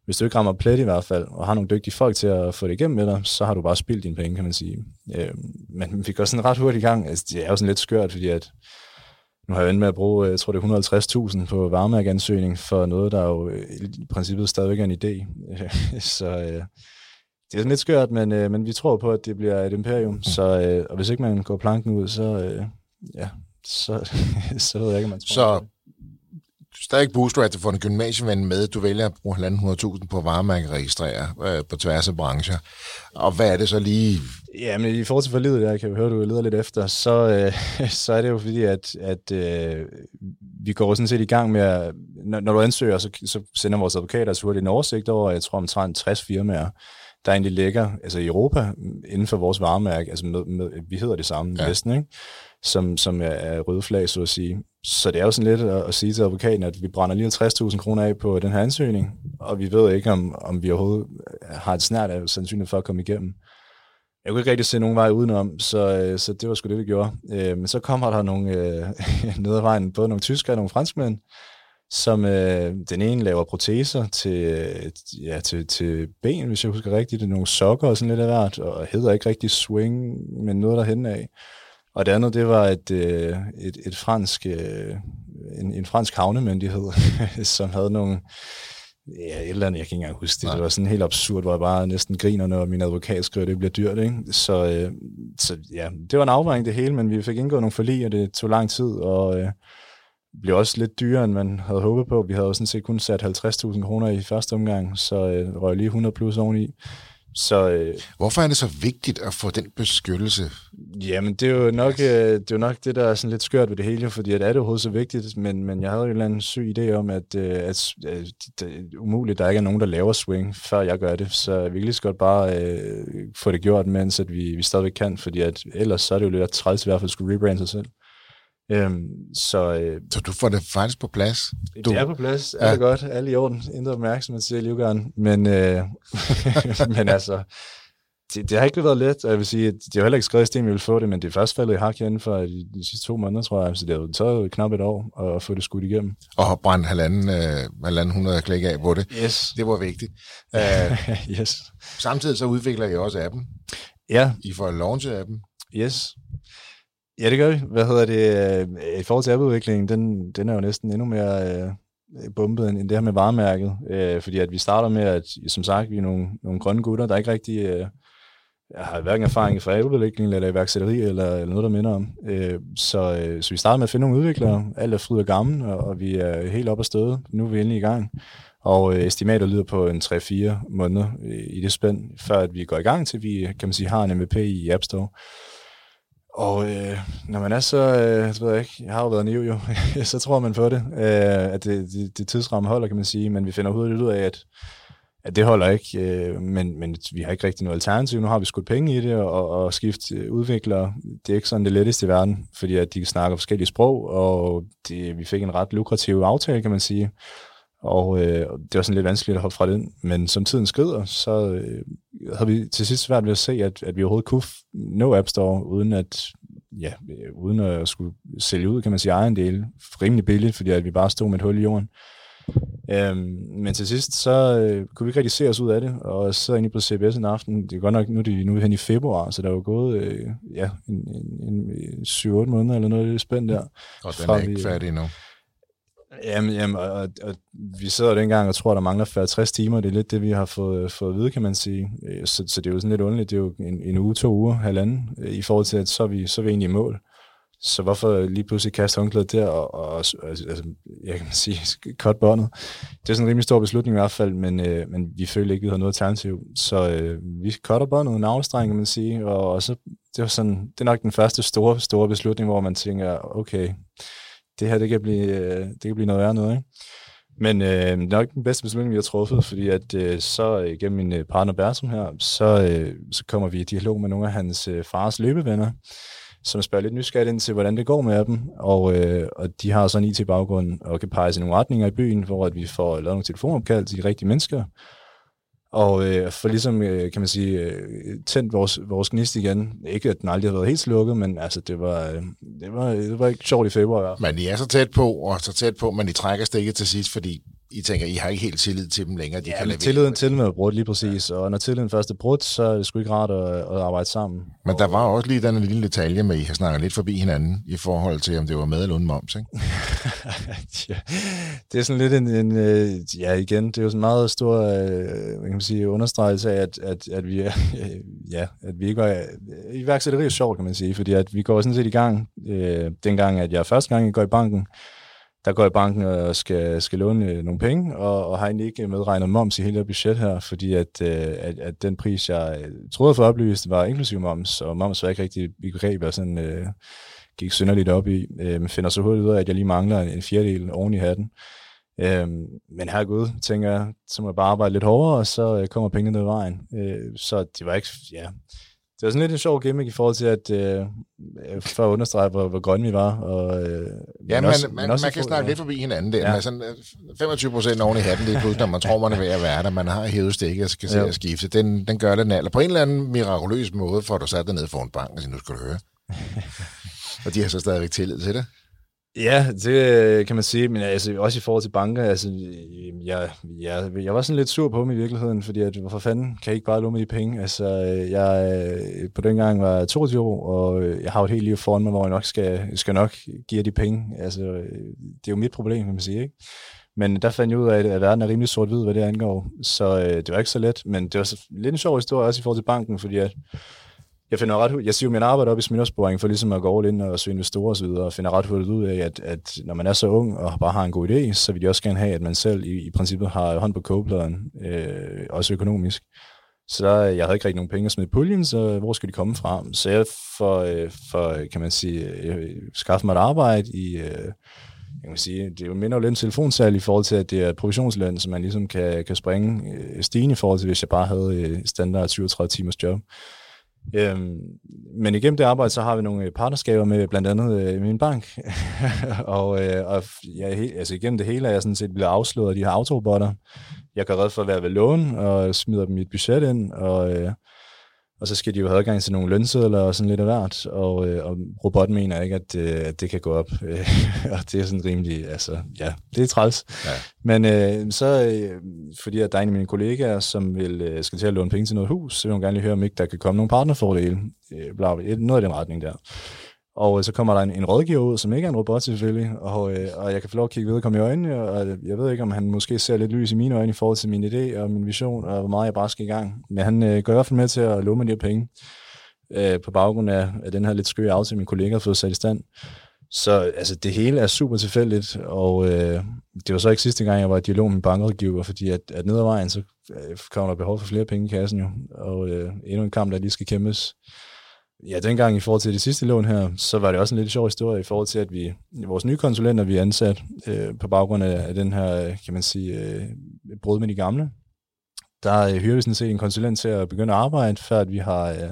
Speaker 2: hvis du ikke rammer plet i hvert fald, og har nogle dygtige folk til at få det igennem med dig, så har du bare spildt dine penge, kan man sige. Øh, men vi går sådan ret hurtigt i gang. Altså, det er jo sådan lidt skørt, fordi at nu har jeg endt med at bruge, jeg tror det er 150.000 på varemærkeansøgning for noget, der jo øh, i princippet stadigvæk er en idé. så øh, det er sådan lidt skørt, men, øh, men vi tror på, at det bliver et imperium. Mm. Så, øh, og hvis ikke man går planken ud, så, øh, ja, så, så ved jeg ikke, man tror
Speaker 1: Så stadig booster, at du får en gymnasieven med. Du vælger at bruge 1.500.000 på varemærke registrere øh, på tværs af brancher. Og hvad er det så lige?
Speaker 2: Ja, men i forhold til forlidet, jeg kan høre, du leder lidt efter, så, øh, så er det jo fordi, at, at øh, vi går sådan set i gang med, at, når, når du ansøger, så, så sender vores advokater så hurtigt en oversigt over, jeg tror omtrent 60 firmaer, der egentlig ligger altså i Europa inden for vores varemærke, altså med, med, vi hedder det samme ja. næsten, ikke? Som, som er, er røde flag, så at sige. Så det er jo sådan lidt at, at sige til advokaten, at vi brænder lige 50.000 kroner af på den her ansøgning, og vi ved ikke, om, om vi overhovedet øh, har et snært af sandsynlighed for at komme igennem. Jeg kunne ikke rigtig se nogen vej udenom, så, øh, så det var sgu det, vi gjorde. Øh, men så kommer der nogle øh, ned ad vejen, både nogle tyskere og nogle franskmænd, som øh, den ene laver proteser til, ja, til, til ben, hvis jeg husker rigtigt. Det er nogle sokker og sådan lidt af hvert, og hedder ikke rigtig swing, men noget derhen af. Og det andet, det var et, øh, et, et fransk, øh, en, en fransk havnemyndighed, som havde nogle, ja, et eller andet, jeg kan ikke engang huske det. Nej. Det var sådan helt absurd, hvor jeg bare næsten griner, når min advokat skriver, at det bliver dyrt. Ikke? Så, øh, så ja, det var en afvejning det hele, men vi fik indgået nogle forlig, og det tog lang tid, og øh, blev også lidt dyrere, end man havde håbet på. Vi havde jo sådan set kun sat 50.000 kroner i første omgang, så øh, røg lige 100 plus oveni. Så, øh,
Speaker 1: Hvorfor er det så vigtigt at få den beskyttelse?
Speaker 2: Jamen, det er jo nok, øh, det, er jo nok det, der er sådan lidt skørt ved det hele, fordi at er det overhovedet så vigtigt, men, men jeg havde jo en eller anden syg idé om, at, øh, at, at det er umuligt, der ikke er nogen, der laver swing, før jeg gør det, så vi kan lige så godt bare øh, få det gjort, mens at vi, vi stadigvæk kan, fordi at ellers så er det jo lidt træls i hvert fald at skulle rebrande sig selv. Øhm, så, øh,
Speaker 1: så du får det faktisk på plads?
Speaker 2: Du... Det er på plads, er ja. det godt, alle i orden, intet opmærksomhed til Livgarden, men, øh, men altså, det, det har ikke været let, og jeg vil sige, at det har heller ikke skrevet i sten, vi vil få det, men det er først faldet i hak inden for de, de sidste to måneder, tror jeg, så det har taget knap et år at få det skudt igennem.
Speaker 1: Og brændt halvanden, øh, halvanden hundrede klik af på det.
Speaker 2: Yes.
Speaker 1: Det var vigtigt.
Speaker 2: Uh, yes.
Speaker 1: Samtidig så udvikler jeg også appen.
Speaker 2: Ja.
Speaker 1: I får launch appen.
Speaker 2: Yes. Ja, det gør vi. Hvad hedder det? Øh, I forhold til appudviklingen, den, den er jo næsten endnu mere øh, bumpet end det her med varemærket. Øh, fordi at vi starter med, at som sagt, vi er nogle, nogle grønne gutter, der ikke rigtig øh, har hverken erfaring fra appudvikling eller iværksætteri eller, eller noget, der minder om. Øh, så, øh, så vi starter med at finde nogle udviklere. Alt er fryd og gammel, og, og vi er helt op og støde. Nu er vi endelig i gang. Og øh, estimatet lyder på en 3-4 måneder øh, i det spænd, før at vi går i gang til, vi kan man sige, har en MVP i App Store. Og øh, når man er så, øh, så ved jeg ikke, jeg har jo været niv jo, så tror man på det, øh, at det, det, det tidsramme holder, kan man sige, men vi finder hurtigt ud af, at, at det holder ikke, øh, men, men vi har ikke rigtig noget alternativ. Nu har vi skudt penge i det, og, og skift øh, udviklere, det er ikke sådan det letteste i verden, fordi at de snakker forskellige sprog, og det, vi fik en ret lukrativ aftale, kan man sige, og øh, det var sådan lidt vanskeligt at hoppe fra den, men som tiden skrider, så øh, havde vi til sidst svært ved at se, at, at vi overhovedet kunne nå App Store, uden at, ja, uden at skulle sælge ud, kan man sige, egen del, rimelig billigt, fordi at vi bare stod med et hul i jorden. Øhm, men til sidst, så øh, kunne vi ikke rigtig se os ud af det, og så inde på CBS en aften, det er godt nok, nu er, de, nu er vi hen i februar, så der er jo gået øh, ja, en, en, en 7-8 måneder eller noget det spændt der.
Speaker 1: Og den er ikke færdig endnu.
Speaker 2: Jamen, jamen og, og, og vi sidder dengang og tror, der mangler 40-60 timer. Det er lidt det, vi har fået, fået at vide, kan man sige. Øh, så, så det er jo sådan lidt underligt. Det er jo en, en uge, to uger, halvanden, øh, i forhold til, at så er vi, så er vi egentlig i mål. Så hvorfor lige pludselig kaste håndklædet der og, og altså, altså jeg kan sige, cut båndet? Det er sådan en rimelig stor beslutning i hvert fald, men, øh, men vi følte ikke, vi havde noget alternativ. Så øh, vi cutter båndet, en afstreng, kan man sige, og, og så, det var sådan, det er nok den første store, store beslutning, hvor man tænker, okay, det her, det kan blive, øh, det kan blive noget værre noget, ikke? Men øh, nok den bedste beslutning, vi har truffet, fordi at øh, så øh, gennem min øh, partner Bertram her, så, øh, så kommer vi i dialog med nogle af hans øh, fars løbevenner, som spørger lidt nysgerrigt ind til, hvordan det går med dem, og, øh, og de har så en IT-baggrund og kan pege i nogle retninger i byen, hvor at vi får lavet nogle telefonopkald til de rigtige mennesker, og øh, for ligesom, øh, kan man sige, øh, tændt vores, vores gnist igen. Ikke, at den aldrig har været helt slukket, men altså, det var, øh, det var, det var ikke sjovt i februar.
Speaker 1: Men I er så tæt på, og så tæt på, men I trækker stikket til sidst, fordi i tænker, I har ikke helt tillid til dem længere.
Speaker 2: De ja, kan men tilliden til dem er brudt lige præcis, ja. og når tilliden først er brudt, så er det sgu ikke rart at, at arbejde sammen.
Speaker 1: Men der var også lige den lille detalje med, at I har snakket lidt forbi hinanden i forhold til, om det var med eller uden moms, ikke?
Speaker 2: ja, det er sådan lidt en, en, øh, ja igen, det er jo sådan en meget stor, øh, kan man sige, understregelse af, at, at, at vi ja, at vi ikke var, iværksætteri er sjovt, kan man sige, fordi at vi går sådan set i gang, øh, dengang, at jeg første gang går i banken, der går i banken og skal, skal låne øh, nogle penge, og, og har egentlig ikke medregnet moms i hele det budget her, fordi at, øh, at, at den pris, jeg øh, troede for oplyst, var inklusiv moms, og moms var ikke rigtig begreb, og sådan, øh, gik synderligt op i. Øh, finder så hurtigt ud af, at jeg lige mangler en fjerdedel oven i hatten. Øh, men herregud, tænker jeg, så må jeg bare arbejde lidt hårdere, og så kommer pengene ned i vejen. Øh, så det var ikke, ja, det var sådan lidt en sjov gimmick i forhold til, at øh, for at understrege, hvor, hvor grønne vi var. Og, øh,
Speaker 1: ja, men også, man, man, også man kan snakke ja. lidt forbi hinanden der. Ja. Men sådan, 25 procent oven i hatten, det er pludselig, når man tror, man er ved at være der. Man har hævet stikket og skal se at skifte. Den, den gør den alder. På en eller anden mirakuløs måde får du sat dig ned for en bank og siger, nu skal du høre. og de har så stadigvæk tillid til det.
Speaker 2: Ja, det øh, kan man sige, men altså, også i forhold til banker, altså, jeg, jeg, jeg var sådan lidt sur på dem i virkeligheden, fordi at, hvorfor fanden kan jeg ikke bare låne de penge? Altså, jeg øh, på den gang var 22 år, og øh, jeg har jo et helt liv foran mig, hvor jeg nok skal, skal nok give de penge. Altså, det er jo mit problem, kan man sige, ikke? Men der fandt jeg ud af, at verden er rimelig sort-hvid, hvad det angår, så øh, det var ikke så let, men det var så lidt en sjov historie også i forhold til banken, fordi at jeg finder ret jeg siger jo min arbejde op i smittersporing for ligesom at gå all ind og søge investorer osv., og finder ret hurtigt ud af, at, at når man er så ung og bare har en god idé, så vil de også gerne have, at man selv i, i princippet har hånd på kogepladen, øh, også økonomisk. Så der, jeg havde ikke rigtig nogen penge at smide i puljen, så hvor skulle de komme fra? Så jeg for, øh, for kan man sige, øh, skaffe mig et arbejde i, øh, jeg kan sige, det er jo mindre lidt en telefonsal i forhold til, at det er provisionsløn, som man ligesom kan, kan springe øh, stigende i forhold til, hvis jeg bare havde øh, standard 37 timers job. Øhm, men igennem det arbejde, så har vi nogle øh, partnerskaber med blandt andet øh, min bank. og øh, og ja, he, altså igennem det hele er jeg sådan set blevet afslået af de her autobotter. Jeg kan redde for at være ved lån, og smider dem i mit budget ind, og, øh, og så skal de jo have adgang til nogle lønsedler og sådan lidt af hvert, og, øh, og robotten mener ikke, at, øh, at det kan gå op. og det er sådan rimelig, altså, ja, det er træls. Ja. Men øh, så, øh, fordi at der er en af mine kollegaer, som vil, øh, skal til at låne penge til noget hus, så vil hun gerne lige høre, om ikke der kan komme nogle partnerfordele. Øh, bla, bla, noget i den retning der. Og øh, så kommer der en, en rådgiver ud, som ikke er en robot selvfølgelig, og, øh, og jeg kan få lov at kigge vedkommende i øjnene, og øh, jeg ved ikke, om han måske ser lidt lys i mine øjne i forhold til min idé og min vision, og hvor meget jeg bare skal i gang. Men han øh, gør i hvert fald med til at låne mig de her penge, øh, på baggrund af, af den her lidt skøre aftale, min kollega har fået sat i stand. Så altså, det hele er super tilfældigt, og øh, det var så ikke sidste gang, jeg var i dialog med bankrådgiver, fordi at, at ned ad vejen, så øh, kommer der behov for flere penge i kassen jo, og øh, endnu en kamp, der lige skal kæmpes. Ja, dengang i forhold til det sidste lån her, så var det også en lidt sjov historie i forhold til, at vi, vores nye konsulenter, vi er ansat øh, på baggrund af, af den her, øh, kan man sige, øh, brud med de gamle, der øh, hyrer vi sådan set en konsulent til at begynde at arbejde, før at vi har... Øh,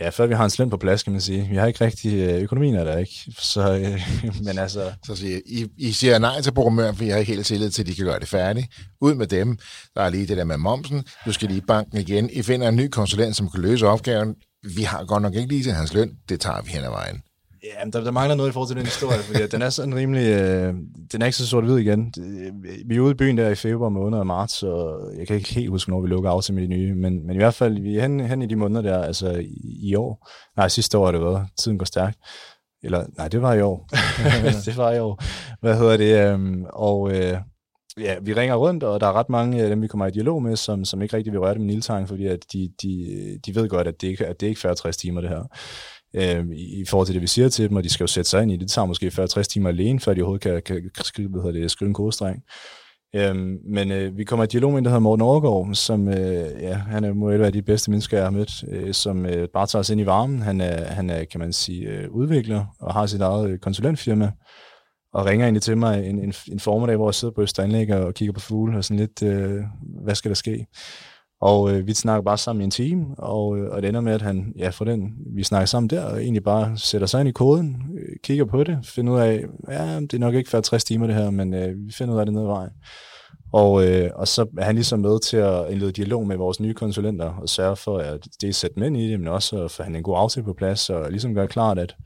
Speaker 2: Ja, før vi har en slem på plads, kan man sige. Vi har ikke rigtig øh, økonomien er der ikke. Så, øh, men altså...
Speaker 1: Så siger, I, I siger nej til programmøren, for jeg har ikke helt tillid til, at de kan gøre det færdigt. Ud med dem. Der er lige det der med momsen. Du skal lige i banken igen. I finder en ny konsulent, som kan løse opgaven. Vi har godt nok ikke lige til hans løn. Det tager vi hen ad vejen.
Speaker 2: Ja, der, der mangler noget i forhold til den historie, fordi den er sådan rimelig, øh, den er ikke så sort-hvid igen. Vi er ude i byen der i februar måned og marts, og jeg kan ikke helt huske, når vi lukker af til med de nye, men, men i hvert fald, vi er hen, hen i de måneder der, altså i, i år. Nej, sidste år har det været. Tiden går stærkt. Eller, nej, det var i år. det var i år. Hvad hedder det? Um, og øh, ja, vi ringer rundt, og der er ret mange af dem, vi kommer i dialog med, som, som ikke rigtig vil røre det med Niltang, fordi at de, de, de ved godt, at det, ikke, at det ikke er 40 timer, det her øh, i, forhold til det, vi siger til dem, og de skal jo sætte sig ind i det. Det tager måske 40-60 timer alene, før de overhovedet kan, kan skrive, hvad det, skrive en kodestreng. Øhm, men øh, vi kommer i dialog med en, der hedder Morten Overgaard, som øh, ja, han er, må være de bedste mennesker, jeg har mødt, øh, som øh, bare tager os ind i varmen. Han er, han er kan man sige, øh, udvikler og har sit eget øh, konsulentfirma, og ringer egentlig til mig en, en, en formiddag, hvor jeg sidder på Østeranlæg og kigger på fugle og sådan lidt, øh, hvad skal der ske? Og øh, vi snakker bare sammen i en time, og, øh, og det ender med, at han, ja, for den, vi snakker sammen der, og egentlig bare sætter sig ind i koden, øh, kigger på det, finder ud af, ja, det er nok ikke 60 timer det her, men øh, vi finder ud af det ned ad vejen. Og, øh, og så er han ligesom med til at indlede dialog med vores nye konsulenter, og sørge for, at det er sætte mænd i det, men også at få han en god aftale på plads, og ligesom gøre klart, at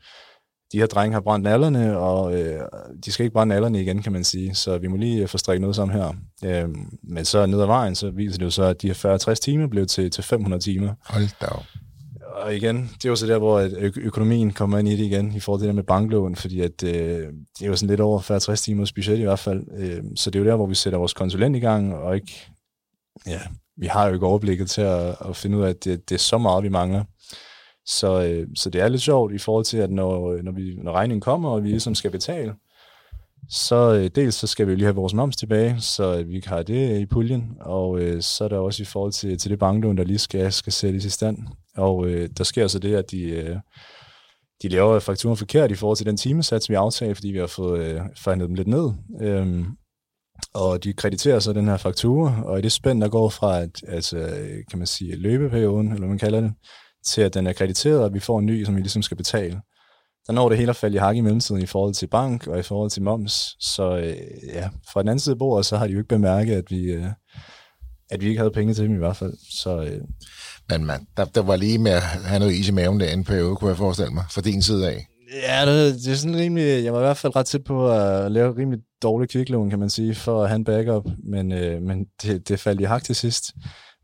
Speaker 2: de her drenge har brændt nallerne, og øh, de skal ikke brænde nallerne igen, kan man sige. Så vi må lige få strikket noget sammen her. Øh, men så ned ad vejen, så viser det jo så, at de her 40-60 timer blev til, til 500 timer.
Speaker 1: Hold da op.
Speaker 2: Og igen, det er jo så der, hvor ø- økonomien kommer ind i det igen, i forhold til det med banklån, fordi at, øh, det er jo sådan lidt over 40-60 timers budget i hvert fald. Øh, så det er jo der, hvor vi sætter vores konsulent i gang, og ikke, ja, vi har jo ikke overblikket til at, at finde ud af, at det, det er så meget, vi mangler. Så, øh, så det er lidt sjovt i forhold til, at når, øh, når, vi, når regningen kommer, og vi ligesom skal betale, så øh, dels så skal vi jo lige have vores moms tilbage, så øh, vi kan have det øh, i puljen, og øh, så er der også i forhold til, til det banklån, der lige skal, skal sættes i stand. Og øh, der sker så det, at de, øh, de laver fakturen forkert i forhold til den timesats, vi aftalte, fordi vi har fået øh, forhandlet dem lidt ned. Øhm, og de krediterer så den her faktura, og i det spænd, der går fra, at, altså, kan man sige, løbeperioden, eller hvad man kalder det, til at den er krediteret, og vi får en ny, som vi ligesom skal betale. Der når det hele at falde i hak i mellemtiden i forhold til bank og i forhold til moms. Så øh, ja, fra den anden side af bordet, så har de jo ikke bemærket, at vi, øh, at vi ikke havde penge til dem i hvert fald. Så, øh,
Speaker 1: Men man, der, der var lige med at have noget is i maven der en periode, kunne jeg forestille mig, fra din side af.
Speaker 2: Ja, det, det er sådan rimelig, jeg var i hvert fald ret tæt på at lave rimelig dårlig kviklån, kan man sige, for at have en backup, men, øh, men det, det faldt i hak til sidst.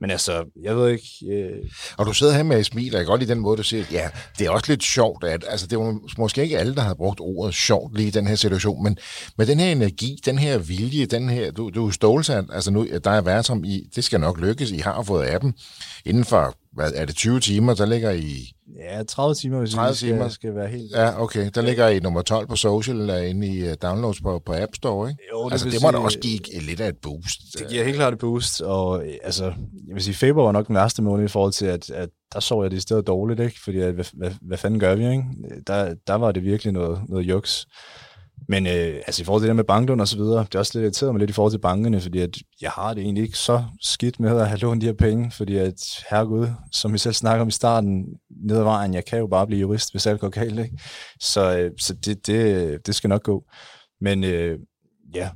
Speaker 2: Men altså, jeg ved ikke... Øh...
Speaker 1: Og du sidder her med et smil, og jeg godt i den måde, du siger, ja, det er også lidt sjovt, at altså, det er måske ikke alle, der har brugt ordet sjovt lige i den her situation, men med den her energi, den her vilje, den her, du, du er stålsat, altså nu, der er værd som I, det skal nok lykkes, I har fået appen inden for, hvad er det, 20 timer, der ligger I
Speaker 2: Ja, 30 timer, hvis 30 skal, timer. skal være helt...
Speaker 1: Ja, okay. Der ligger I nummer 12 på social, eller inde i uh, downloads på, på App Store, ikke? Jo, det, altså, det må da også give lidt af et boost.
Speaker 2: Det giver helt klart et boost, og altså, jeg vil sige, februar var nok den værste måned i forhold til, at, at der så jeg det i stedet dårligt, ikke? Fordi, at, hvad, hvad, hvad fanden gør vi, ikke? Der, der var det virkelig noget, noget juks. Men øh, altså i forhold til det med banklån og så videre, det er også lidt irriteret mig lidt i forhold til bankerne, fordi at jeg har det egentlig ikke så skidt med at have lånt de her penge, fordi at, herregud, som vi selv snakker om i starten, ned ad vejen, jeg kan jo bare blive jurist, hvis alt går galt, ikke? Så, øh, så det, det, det skal nok gå. Men øh, ja,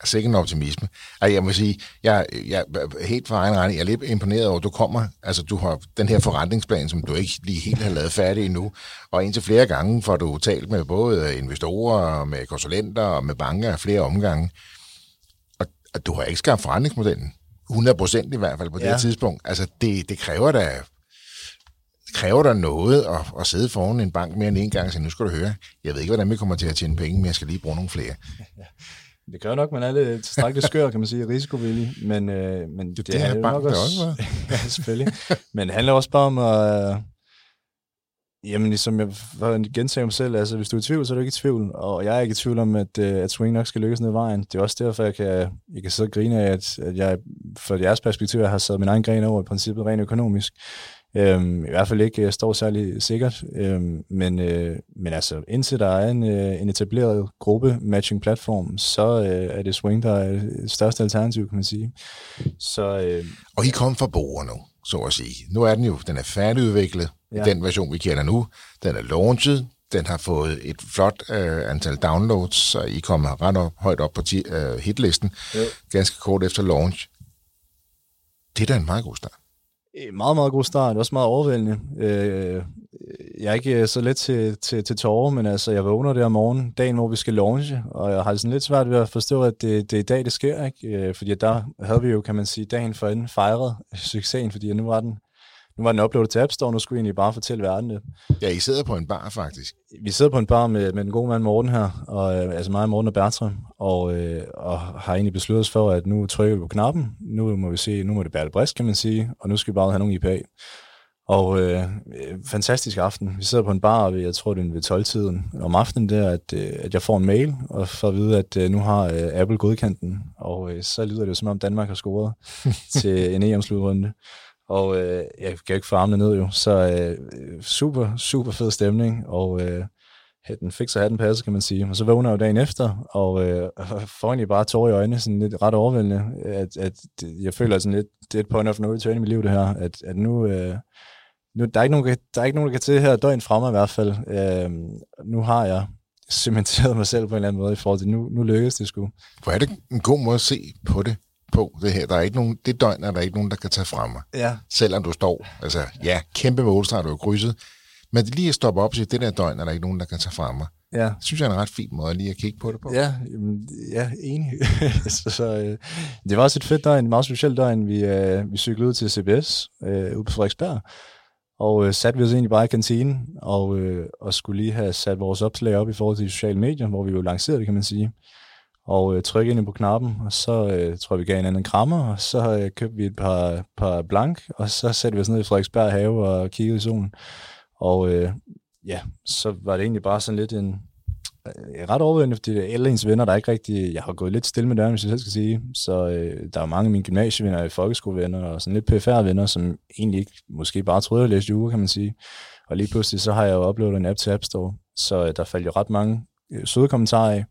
Speaker 1: Altså ikke en optimisme. Altså, jeg må sige, jeg, jeg helt fra egen regning, jeg er lidt imponeret over, at du kommer, altså du har den her forretningsplan, som du ikke lige helt har lavet færdig endnu, og indtil flere gange får du talt med både investorer, med konsulenter og med banker flere omgange, og, og du har ikke skabt forretningsmodellen. 100 procent i hvert fald på ja. det her tidspunkt. Altså det, det kræver da kræver der noget at, at sidde foran en bank mere end en gang og sige, nu skal du høre, jeg ved ikke, hvordan vi kommer til at tjene penge, men jeg skal lige bruge nogle flere.
Speaker 2: Det kræver nok, man er lidt tilstrækkeligt skør, kan man sige, risikovillig. Men, øh, men
Speaker 1: det, det, det er nok også,
Speaker 2: også ja, selvfølgelig. men det handler også bare om at, Jamen, ligesom jeg gentager mig selv, altså hvis du er i tvivl, så er du ikke i tvivl, og jeg er ikke i tvivl om, at, øh, at swing nok skal lykkes ned ad vejen. Det er også derfor, jeg kan, jeg kan sidde og grine af, at, at jeg fra jeres perspektiv jeg har sat min egen gren over i princippet rent økonomisk. Øhm, I hvert fald ikke jeg står særlig sikkert, øhm, men, øh, men altså indtil der er en, øh, en etableret gruppe matching platform, så øh, er det Swing, der er det største alternativ, kan man sige. Så, øh,
Speaker 1: og I kom fra borger nu, så at sige. Nu er den jo, den er færdigudviklet, ja. den version, vi kender nu. Den er launchet, den har fået et flot øh, antal downloads, så I kommer ret op, højt op på ti, øh, hitlisten, jo. ganske kort efter launch. Det er da en meget god start.
Speaker 2: Øh, meget, meget god start. Også meget overvældende. Øh, øh jeg er ikke øh, så let til, til, til tårer, men altså, jeg vågner der om morgenen, dagen hvor vi skal launche, og jeg har sådan lidt svært ved at forstå, at det, det er i dag, det sker. Ikke? Øh, fordi der havde vi jo, kan man sige, dagen for inden fejret succesen, fordi nu var den nu var den uploadet til App Store, nu skulle vi egentlig bare fortælle verden det.
Speaker 1: Ja, I sidder på en bar faktisk.
Speaker 2: Vi sidder på en bar med, med den gode mand Morten her, og, øh, altså mig, Morten og Bertram, og, øh, og har egentlig besluttet os for, at nu trykker vi på knappen, nu må vi se, nu må det bære brist, kan man sige, og nu skal vi bare have nogle IPA. Og øh, fantastisk aften. Vi sidder på en bar, og jeg tror, det er ved 12-tiden om aftenen der, at, øh, at jeg får en mail, og får at vide, at øh, nu har øh, Apple godkendt den. Og øh, så lyder det jo, som om Danmark har scoret til en EM-slutrunde. Og øh, jeg kan ikke få armene ned jo. Så øh, super, super fed stemning, og øh, den fik så den passet, kan man sige. Og så vågner jeg jo dagen efter, og øh, får egentlig bare tårer i øjnene, sådan lidt ret overvældende, at, at jeg føler sådan lidt, det er et point of no return i mit liv, det her, at, at nu, øh, nu der, er ikke nogen, der er ikke nogen, der kan til her døgn fremme i hvert fald. Øh, nu har jeg cementeret mig selv på en eller anden måde i forhold til, nu, nu lykkedes det sgu.
Speaker 1: Hvor er det en god måde at se på det? På det her. Der er ikke nogen, det døgn er der ikke nogen, der kan tage fra mig.
Speaker 2: Ja.
Speaker 1: Selvom du står, altså ja, kæmpe målstræk, du har krydset. Men lige at stoppe op og sige, det der døgn er der ikke nogen, der kan tage fra mig.
Speaker 2: Ja.
Speaker 1: Det synes jeg er en ret fin måde lige at kigge på det på.
Speaker 2: Ja, ja enig. så, så, øh, det var også et fedt døgn, et meget specielt døgn. Vi, øh, vi cyklede ud til CBS øh, ude på Frederiksberg, og øh, satte vi os egentlig bare i kantinen, og, øh, og skulle lige have sat vores opslag op i forhold til de sociale medier, hvor vi jo lancerede det, kan man sige og øh, trykke ind på knappen, og så øh, tror jeg, vi gav en anden krammer, og så øh, købte vi et par, par blank, og så satte vi os ned i Frederiksberg have og kiggede i solen. Og øh, ja, så var det egentlig bare sådan lidt en øh, ret overvældende, fordi det er alle ens venner, der er ikke rigtig, jeg har gået lidt stille med døren, hvis jeg selv skal sige, så øh, der er mange af mine gymnasievenner, folkeskolevenner, og sådan lidt PFR-venner, som egentlig ikke, måske bare troede, at jeg læste jura, kan man sige. Og lige pludselig, så har jeg jo uploadet en app til App Store, så øh, der faldt jo ret mange øh, søde kommentarer af,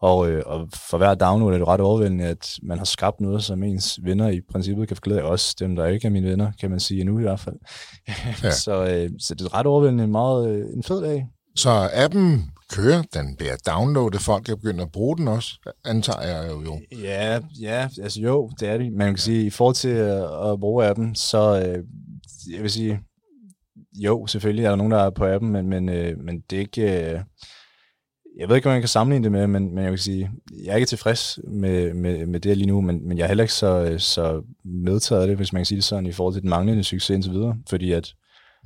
Speaker 2: og, øh, og for hver download er det ret overvældende, at man har skabt noget, som ens venner i princippet kan forglæde os, dem der ikke er mine venner, kan man sige endnu i hvert fald. Ja. så, øh, så det er ret overvældende, meget øh, en fed dag.
Speaker 1: Så appen kører, den bliver downloadet, folk er begyndt at bruge den også, antager jeg jo. jo.
Speaker 2: Ja, ja, altså jo, det er det. Man kan sige, i forhold til at, at bruge appen, så øh, jeg vil sige, jo, selvfølgelig er der nogen, der er på appen, men, men, øh, men det er ikke... Øh, jeg ved ikke, om man kan sammenligne det med, men, men jeg vil sige, jeg er ikke tilfreds med, med, med det lige nu, men, men jeg er heller ikke så, så medtaget af det, hvis man kan sige det sådan, i forhold til den manglende succes indtil videre, fordi at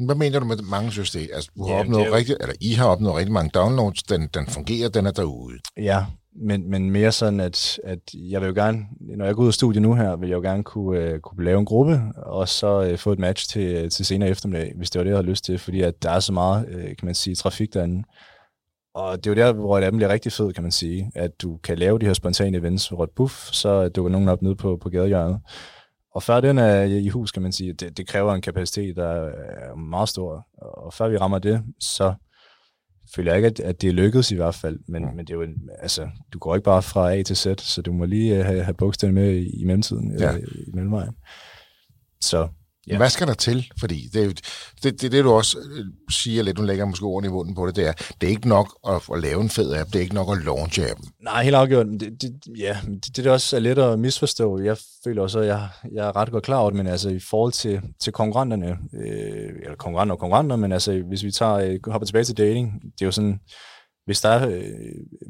Speaker 1: hvad mener du med mange succes? Altså, du har ja, opnået jo... rigtig, eller I har opnået rigtig mange downloads, den, den fungerer, den er derude.
Speaker 2: Ja, men, men mere sådan, at, at jeg vil jo gerne, når jeg går ud af studiet nu her, vil jeg jo gerne kunne, uh, kunne lave en gruppe, og så uh, få et match til, til senere eftermiddag, hvis det var det, jeg havde lyst til, fordi at der er så meget, uh, kan man sige, trafik derinde. Og det er jo der, hvor det bliver rigtig fed, kan man sige, at du kan lave de her spontane events, et buff, så dukker nogen op nede på, på gadehjørnet. Og før den er i hus, kan man sige, det, det kræver en kapacitet, der er meget stor. Og før vi rammer det, så føler jeg ikke, at, at det er lykkedes i hvert fald. Men, mm. men det er jo, altså, du går ikke bare fra A til Z, så du må lige have, have bogstaverne med i, i mellemtiden, ja. i mellemvejen. Så
Speaker 1: Ja. Hvad skal der til? Fordi det det, det, det, du også øh, siger lidt, nu lægger måske ordene i munden på det, det er, det er ikke nok at, at lave en fed app, det er ikke nok at launch appen.
Speaker 2: Nej, helt afgjort. Det, det, ja, det, det, det også er let at misforstå. Jeg føler også, at jeg, jeg er ret godt klar over det, men altså i forhold til, til konkurrenterne, øh, eller konkurrenter og konkurrenter, men altså hvis vi tager, øh, hopper tilbage til dating, det er jo sådan, hvis der, er, øh,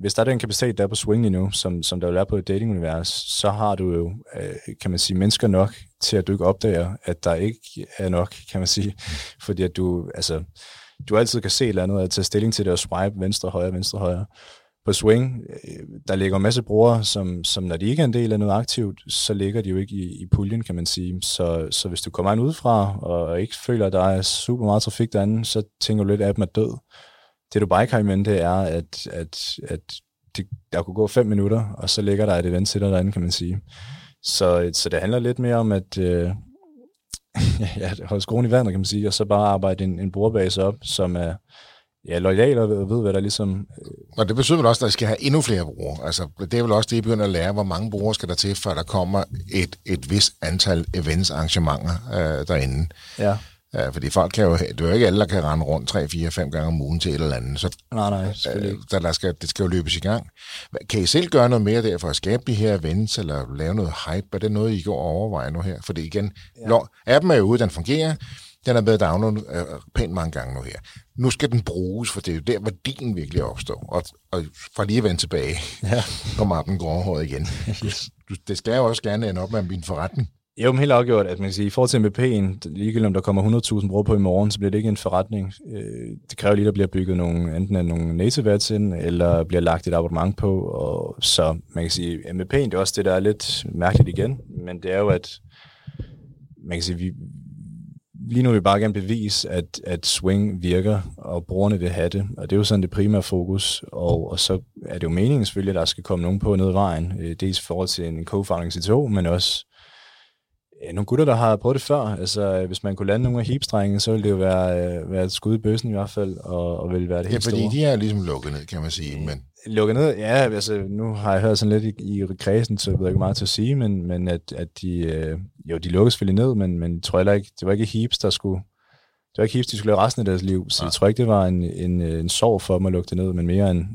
Speaker 2: hvis der er den kapacitet, der er på Swing lige nu, som, som der vil er på et datingunivers, så har du jo, øh, kan man sige, mennesker nok til, at du ikke opdager, at der ikke er nok, kan man sige. Fordi at du, altså, du altid kan se et eller andet, at tage stilling til det og swipe venstre, højre, venstre, højre. på Swing, øh, der ligger en masse brugere, som, som når de ikke er en del af noget aktivt, så ligger de jo ikke i, i puljen, kan man sige. Så, så hvis du kommer ind udefra, og ikke føler, at der er super meget trafik derinde, så tænker du lidt, at appen er død. Det du bare ikke har i mente, er, at, at, at det, der kunne gå fem minutter, og så ligger der et event til derinde, kan man sige. Så, så det handler lidt mere om, at øh, ja, holde skruen i vandet, kan man sige, og så bare arbejde en, en brugerbase op, som er, ja, lojal og ved, ved, hvad der ligesom...
Speaker 1: Øh... Og det betyder vel også, at der skal have endnu flere brugere. Altså, det er vel også det, I begynder at lære, hvor mange brugere skal der til, før der kommer et, et vis antal events, arrangementer øh, derinde.
Speaker 2: Ja.
Speaker 1: Ja, fordi folk kan jo, det er jo ikke alle, der kan rende rundt 3, 4, 5 gange om ugen til et eller andet. Så,
Speaker 2: nej, nej, selvfølgelig
Speaker 1: ikke. Der, der skal, det skal jo løbes i gang. Kan I selv gøre noget mere der for at skabe de her events, eller lave noget hype? Er det noget, I går overveje nu her? Fordi igen, ja. appen er jo ude, den fungerer. Den er blevet downloadet øh, pænt mange gange nu her. Nu skal den bruges, for det er jo der, værdien virkelig opstår. Og, og for lige at vende tilbage, ja. når appen går overhåret igen. yes. du, det skal jo også gerne ende op med min forretning.
Speaker 2: Jo, men helt afgjort, at man kan sige, i forhold til MVP'en, ligegyldigt om der kommer 100.000 brugere på i morgen, så bliver det ikke en forretning. Øh, det kræver lige, at der bliver bygget nogle, enten af nogle native ads ind, eller bliver lagt et abonnement på. Og så man kan sige, MVP'en, det er også det, der er lidt mærkeligt igen, men det er jo, at man kan sige, vi, lige nu vil vi bare gerne bevise, at, at Swing virker, og brugerne vil have det. Og det er jo sådan det primære fokus. Og, og så er det jo meningen selvfølgelig, at der skal komme nogen på ned ad vejen. Øh, dels i forhold til en co-founding CTO, men også nogle gutter, der har prøvet det før. Altså, hvis man kunne lande nogle af heapstrengene, så ville det jo være, øh, være et skud i bøssen i hvert fald, og, og ville være det helt
Speaker 1: Ja, fordi
Speaker 2: store.
Speaker 1: de er ligesom lukket ned, kan man sige. Men...
Speaker 2: Lukket ned? Ja, altså, nu har jeg hørt sådan lidt i, i kredsen, så jeg ved ikke meget til at sige, men, men at, at de, øh, jo, de lukkede selvfølgelig ned, men, men jeg tror heller ikke, det var ikke heaps, der skulle, det var ikke heaps, de skulle lave resten af deres liv, så ja. jeg tror ikke, det var en, en, en sorg for dem at lukke det ned, men mere en,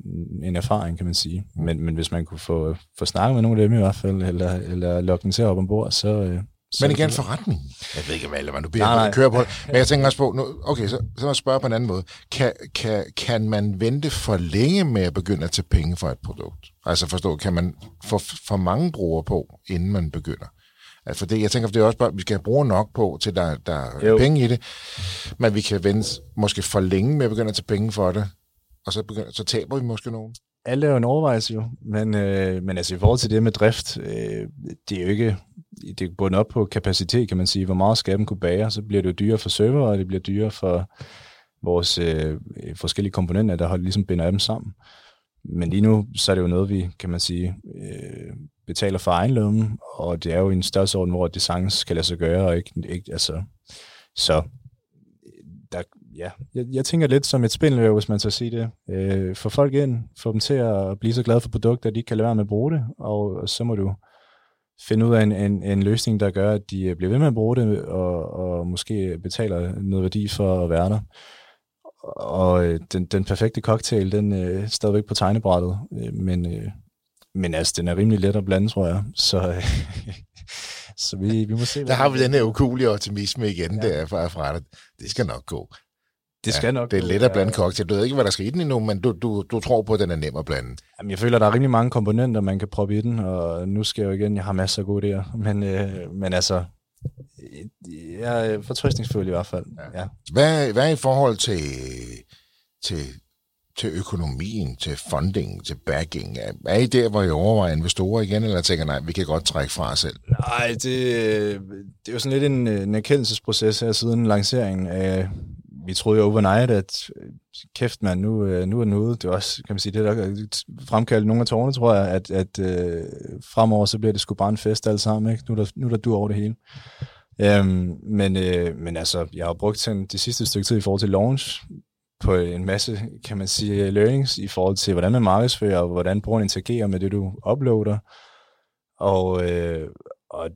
Speaker 2: en erfaring, kan man sige. Men, men hvis man kunne få, få snakket med nogle af dem i hvert fald, eller, eller lukke dem til op ombord, så, øh,
Speaker 1: men igen forretning. Jeg ved ikke, hvad man nu bliver nej, nej. køre på det. Men jeg tænker også på, nu, okay, så, så jeg spørge på en anden måde. Kan, kan, kan man vente for længe med at begynde at tage penge for et produkt? Altså forstå, kan man få for mange brugere på, inden man begynder? Altså for det, jeg tænker, for det er også bare, vi skal bruge nok på, til der, der er penge i det. Men vi kan vente måske for længe med at begynde at tage penge for det, og så, begynder, så taber vi måske nogen
Speaker 2: alle er jo en overvejelse jo, men, øh, men altså i forhold til det med drift, øh, det er jo ikke, det er bundet op på kapacitet, kan man sige, hvor meget skal den kunne bære, så bliver det jo dyrere for server, og det bliver dyrere for vores øh, øh, forskellige komponenter, der holder ligesom binder dem sammen. Men lige nu, så er det jo noget, vi, kan man sige, øh, betaler for egen løn, og det er jo en størrelsesorden, hvor det sagtens kan lade sig gøre, og ikke, ikke altså, så øh, der, ja, jeg, jeg tænker lidt som et spil, hvis man så sige det. Øh, få folk ind, få dem til at blive så glade for produkter, at de kan lade være med at bruge det, og, og så må du finde ud af en, en, en løsning, der gør, at de bliver ved med at bruge det, og, og måske betaler noget værdi for at være der. Og øh, den, den perfekte cocktail, den er øh, stadigvæk på tegnebrættet, øh, men, øh, men altså, den er rimelig let at blande, tror jeg. Så, øh, så vi, vi må se.
Speaker 1: Der har vi den her ukulige optimisme igen, ja. der fra, fra det. Det skal nok gå.
Speaker 2: Det skal ja, nok.
Speaker 1: Det er let at blande cocktail. Du ved ikke, hvad der skal i den endnu, men du, du, du tror på, at den er nem at blande.
Speaker 2: Jamen, jeg føler, der er rimelig mange komponenter, man kan proppe i den, og nu skal jeg jo igen, jeg har masser af gode idéer. Men, øh, men altså, jeg er fortrystningsfuld i hvert fald. Ja. Ja.
Speaker 1: Hvad, hvad i forhold til, til, til økonomien, til funding, til backing? Er I der, hvor I overvejer investorer igen, eller tænker, nej, vi kan godt trække fra os selv?
Speaker 2: Nej, det, det er jo sådan lidt en, en erkendelsesproces her siden lanceringen af vi troede jo overnight, at øh, kæft mand, nu, øh, nu er den ude. Det er også, kan man sige, det der øh, fremkaldte nogle af tårne, tror jeg, at, at øh, fremover så bliver det sgu bare en fest alle sammen. Ikke? Nu, er der, nu er der du over det hele. Øhm, men, øh, men altså, jeg har brugt sådan, det sidste stykke tid i forhold til launch på en masse, kan man sige, learnings i forhold til, hvordan man markedsfører, og hvordan brugeren interagerer med det, du uploader. Og, øh, og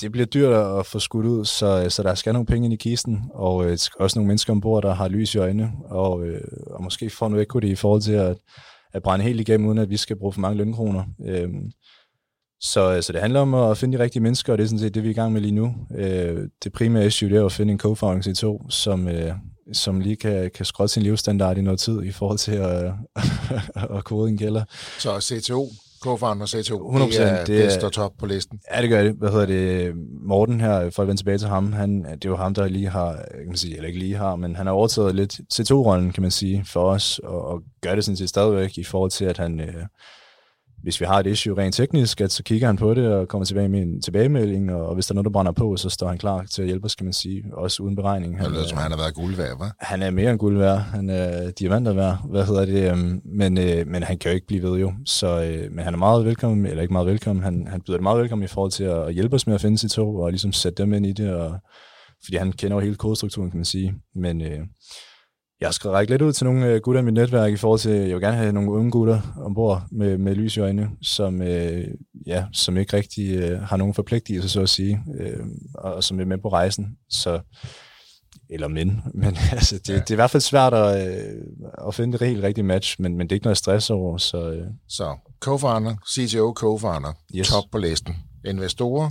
Speaker 2: det bliver dyrt at få skudt ud, så, øh, så der skal nogle penge ind i kisten, og øh, også nogle mennesker ombord, der har lys i øjnene, og, øh, og måske få noget equity i forhold til at, at brænde helt igennem, uden at vi skal bruge for mange lønkroner. Øhm, øh, så, så det handler om at finde de rigtige mennesker, og det er sådan set det, vi er i gang med lige nu. Øh, det primære issue det er at finde en co-founding C2, som, øh, som lige kan, kan skrotte sin livsstandard i noget tid i forhold til at, at kode en kælder.
Speaker 1: Så CTO Co-founder C2,
Speaker 2: 100%,
Speaker 1: det er,
Speaker 2: det
Speaker 1: det
Speaker 2: er-
Speaker 1: står top på listen.
Speaker 2: Ja, det gør det. Hvad hedder det? Morten her, for at vende tilbage til ham, han, det er jo ham, der lige har, kan man sige, eller ikke lige har, men han har overtaget lidt C2-rollen, kan man sige, for os, og, og gør det sådan set stadigvæk i forhold til, at han, øh, hvis vi har et issue rent teknisk, at så kigger han på det og kommer tilbage med en tilbagemelding, og, hvis der er noget, der brænder på, så står han klar til at hjælpe os, kan man sige, også uden beregning.
Speaker 1: Det lyder
Speaker 2: øh,
Speaker 1: som, han har været guld værd, hva'?
Speaker 2: han er mere end guld værd. Han er diamanter værd. Hvad hedder det? øhm, Men, øh, men han kan jo ikke blive ved jo. Så, øh, men han er meget velkommen, eller ikke meget velkommen. Han, han byder det meget velkommen i forhold til at, at hjælpe os med at finde sit tog, og ligesom sætte dem ind i det. Og, fordi han kender jo hele kodestrukturen, kan man sige. Men øh, jeg skal række lidt ud til nogle øh, gutter i mit netværk i forhold til, jeg vil gerne have nogle unge gutter ombord med, med lys i øjnene, som, øh, ja, som ikke rigtig øh, har nogen forpligtelser, så at sige, øh, og, og som er med på rejsen. Så eller men, men altså, det, ja. det er i hvert fald svært at, øh, at finde det helt rigtige match, men, men det er ikke noget stress over, så øh,
Speaker 1: Så co-founder, CTO co-founder, yes.
Speaker 2: Yes.
Speaker 1: top på listen. Investorer,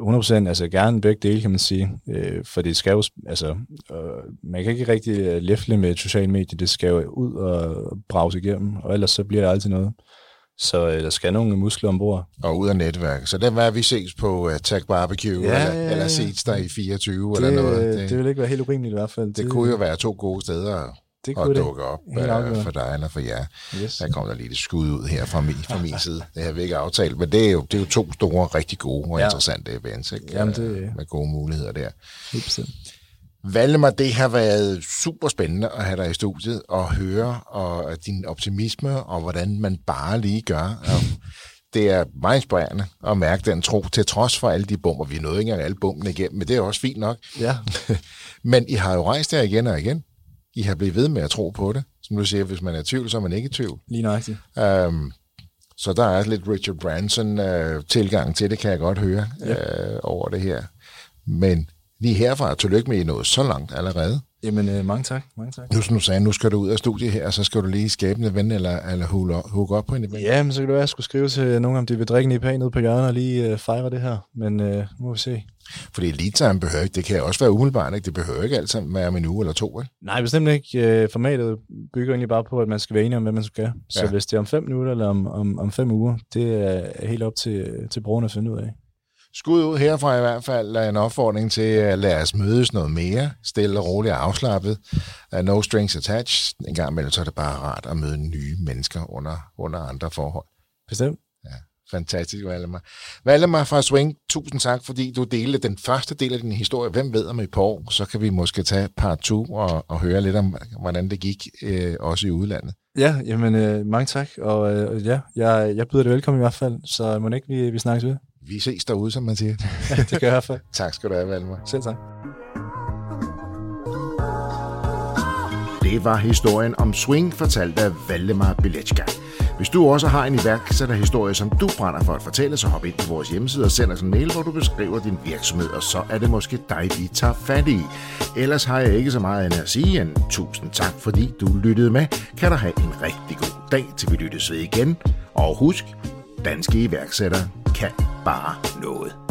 Speaker 2: 100% altså gerne begge dele, kan man sige, øh, for det skal jo, altså, øh, man kan ikke rigtig øh, læfle med et socialt medie, det skal jo ud og brage igennem, og ellers så bliver det altid noget. Så øh, der skal nogle muskler ombord.
Speaker 1: og ud af netværk. Så den var vi ses på uh, Tag Barbecue, ja, eller,
Speaker 2: ja, ja.
Speaker 1: eller ses der i 24
Speaker 2: Det,
Speaker 1: eller noget.
Speaker 2: det, det vil ikke være helt urimeligt i hvert fald.
Speaker 1: det kunne jo være to gode steder
Speaker 2: det kunne det.
Speaker 1: dukke op
Speaker 2: afgjort.
Speaker 1: for dig eller for jer.
Speaker 2: Yes.
Speaker 1: Der kommer der lige et skud ud her fra min, fra min side. Det har vi ikke aftalt, men det er jo, det er jo to store, rigtig gode og
Speaker 2: Ja.
Speaker 1: interessante events, ikke?
Speaker 2: Jamen, det-
Speaker 1: Øh, med gode muligheder der.
Speaker 2: Helt bestemt.
Speaker 1: Valdemar, det har været super spændende at have dig i studiet og høre og din optimisme og hvordan man bare lige gør. Og det er meget inspirerende at mærke den tro, til trods for alle de bomber. Vi nåede ikke engang alle bombene igennem, men det er også fint nok.
Speaker 2: Ja,
Speaker 1: Men I har jo rejst der igen og igen. I har blivet ved med at tro på det. Som du siger, hvis man er i tvivl, så er man ikke i tvivl.
Speaker 2: lige nøjagtigt.
Speaker 1: Um, så der er lidt Richard Branson-tilgang til det, kan jeg godt høre ja. uh, over det her. Men lige herfra, tillykke med, at I nået så langt allerede.
Speaker 2: Jamen, øh, mange tak. Mange tak.
Speaker 1: Nu som du sagde, nu skal du ud af studiet her, og så skal du lige skabe en event, eller, eller hook op- på en event.
Speaker 2: Ja, men så kan det være, at jeg skulle skrive til nogen, om de vil drikke en IPA nede på hjørnet og lige øh, fejre det her. Men øh, nu må vi se.
Speaker 1: Fordi lead time behøver ikke, det kan også være umiddelbart, ikke? det behøver ikke altid være om en uge eller to. Ikke?
Speaker 2: Nej, bestemt ikke. Øh, Formatet bygger egentlig bare på, at man skal være enig om, hvad man skal. Så
Speaker 1: Ja.
Speaker 2: hvis det er om fem minutter eller om, om, om fem uger, det er helt op til, til brugerne at finde ud af.
Speaker 1: Skud ud herfra i hvert fald en opfordring til at lade os mødes noget mere, stille og roligt og afslappet. No strings attached. En gang imellem så er det bare rart at møde nye mennesker under, under andre forhold.
Speaker 2: Bestemt.
Speaker 1: Fantastisk, Valdemar. Valdemar fra Swing, tusind tak, fordi du delte den første del af din historie. Hvem ved om et par år, så kan vi måske tage part 2 og, og høre lidt om, hvordan det gik, øh, også i udlandet.
Speaker 2: Ja, jamen øh, mange tak. Og øh, ja, jeg, jeg byder det velkommen i hvert fald, så må ikke vi, vi snakkes ved.
Speaker 1: Vi ses derude, som man siger.
Speaker 2: det gør jeg i hvert fald.
Speaker 1: tak skal du have, Valdemar.
Speaker 2: Selv tak.
Speaker 3: Det var historien om Swing, fortalt af Valdemar Bilecka. Hvis du også har en iværksætterhistorie, som du brænder for at fortælle, så hop ind på vores hjemmeside og send os en mail, hvor du beskriver din virksomhed, og så er det måske dig, vi tager fat i. Ellers har jeg ikke så meget andet at sige end tusind tak, fordi du lyttede med. Kan du have en rigtig god dag, til vi lyttes ved igen. Og husk, danske iværksættere kan bare noget.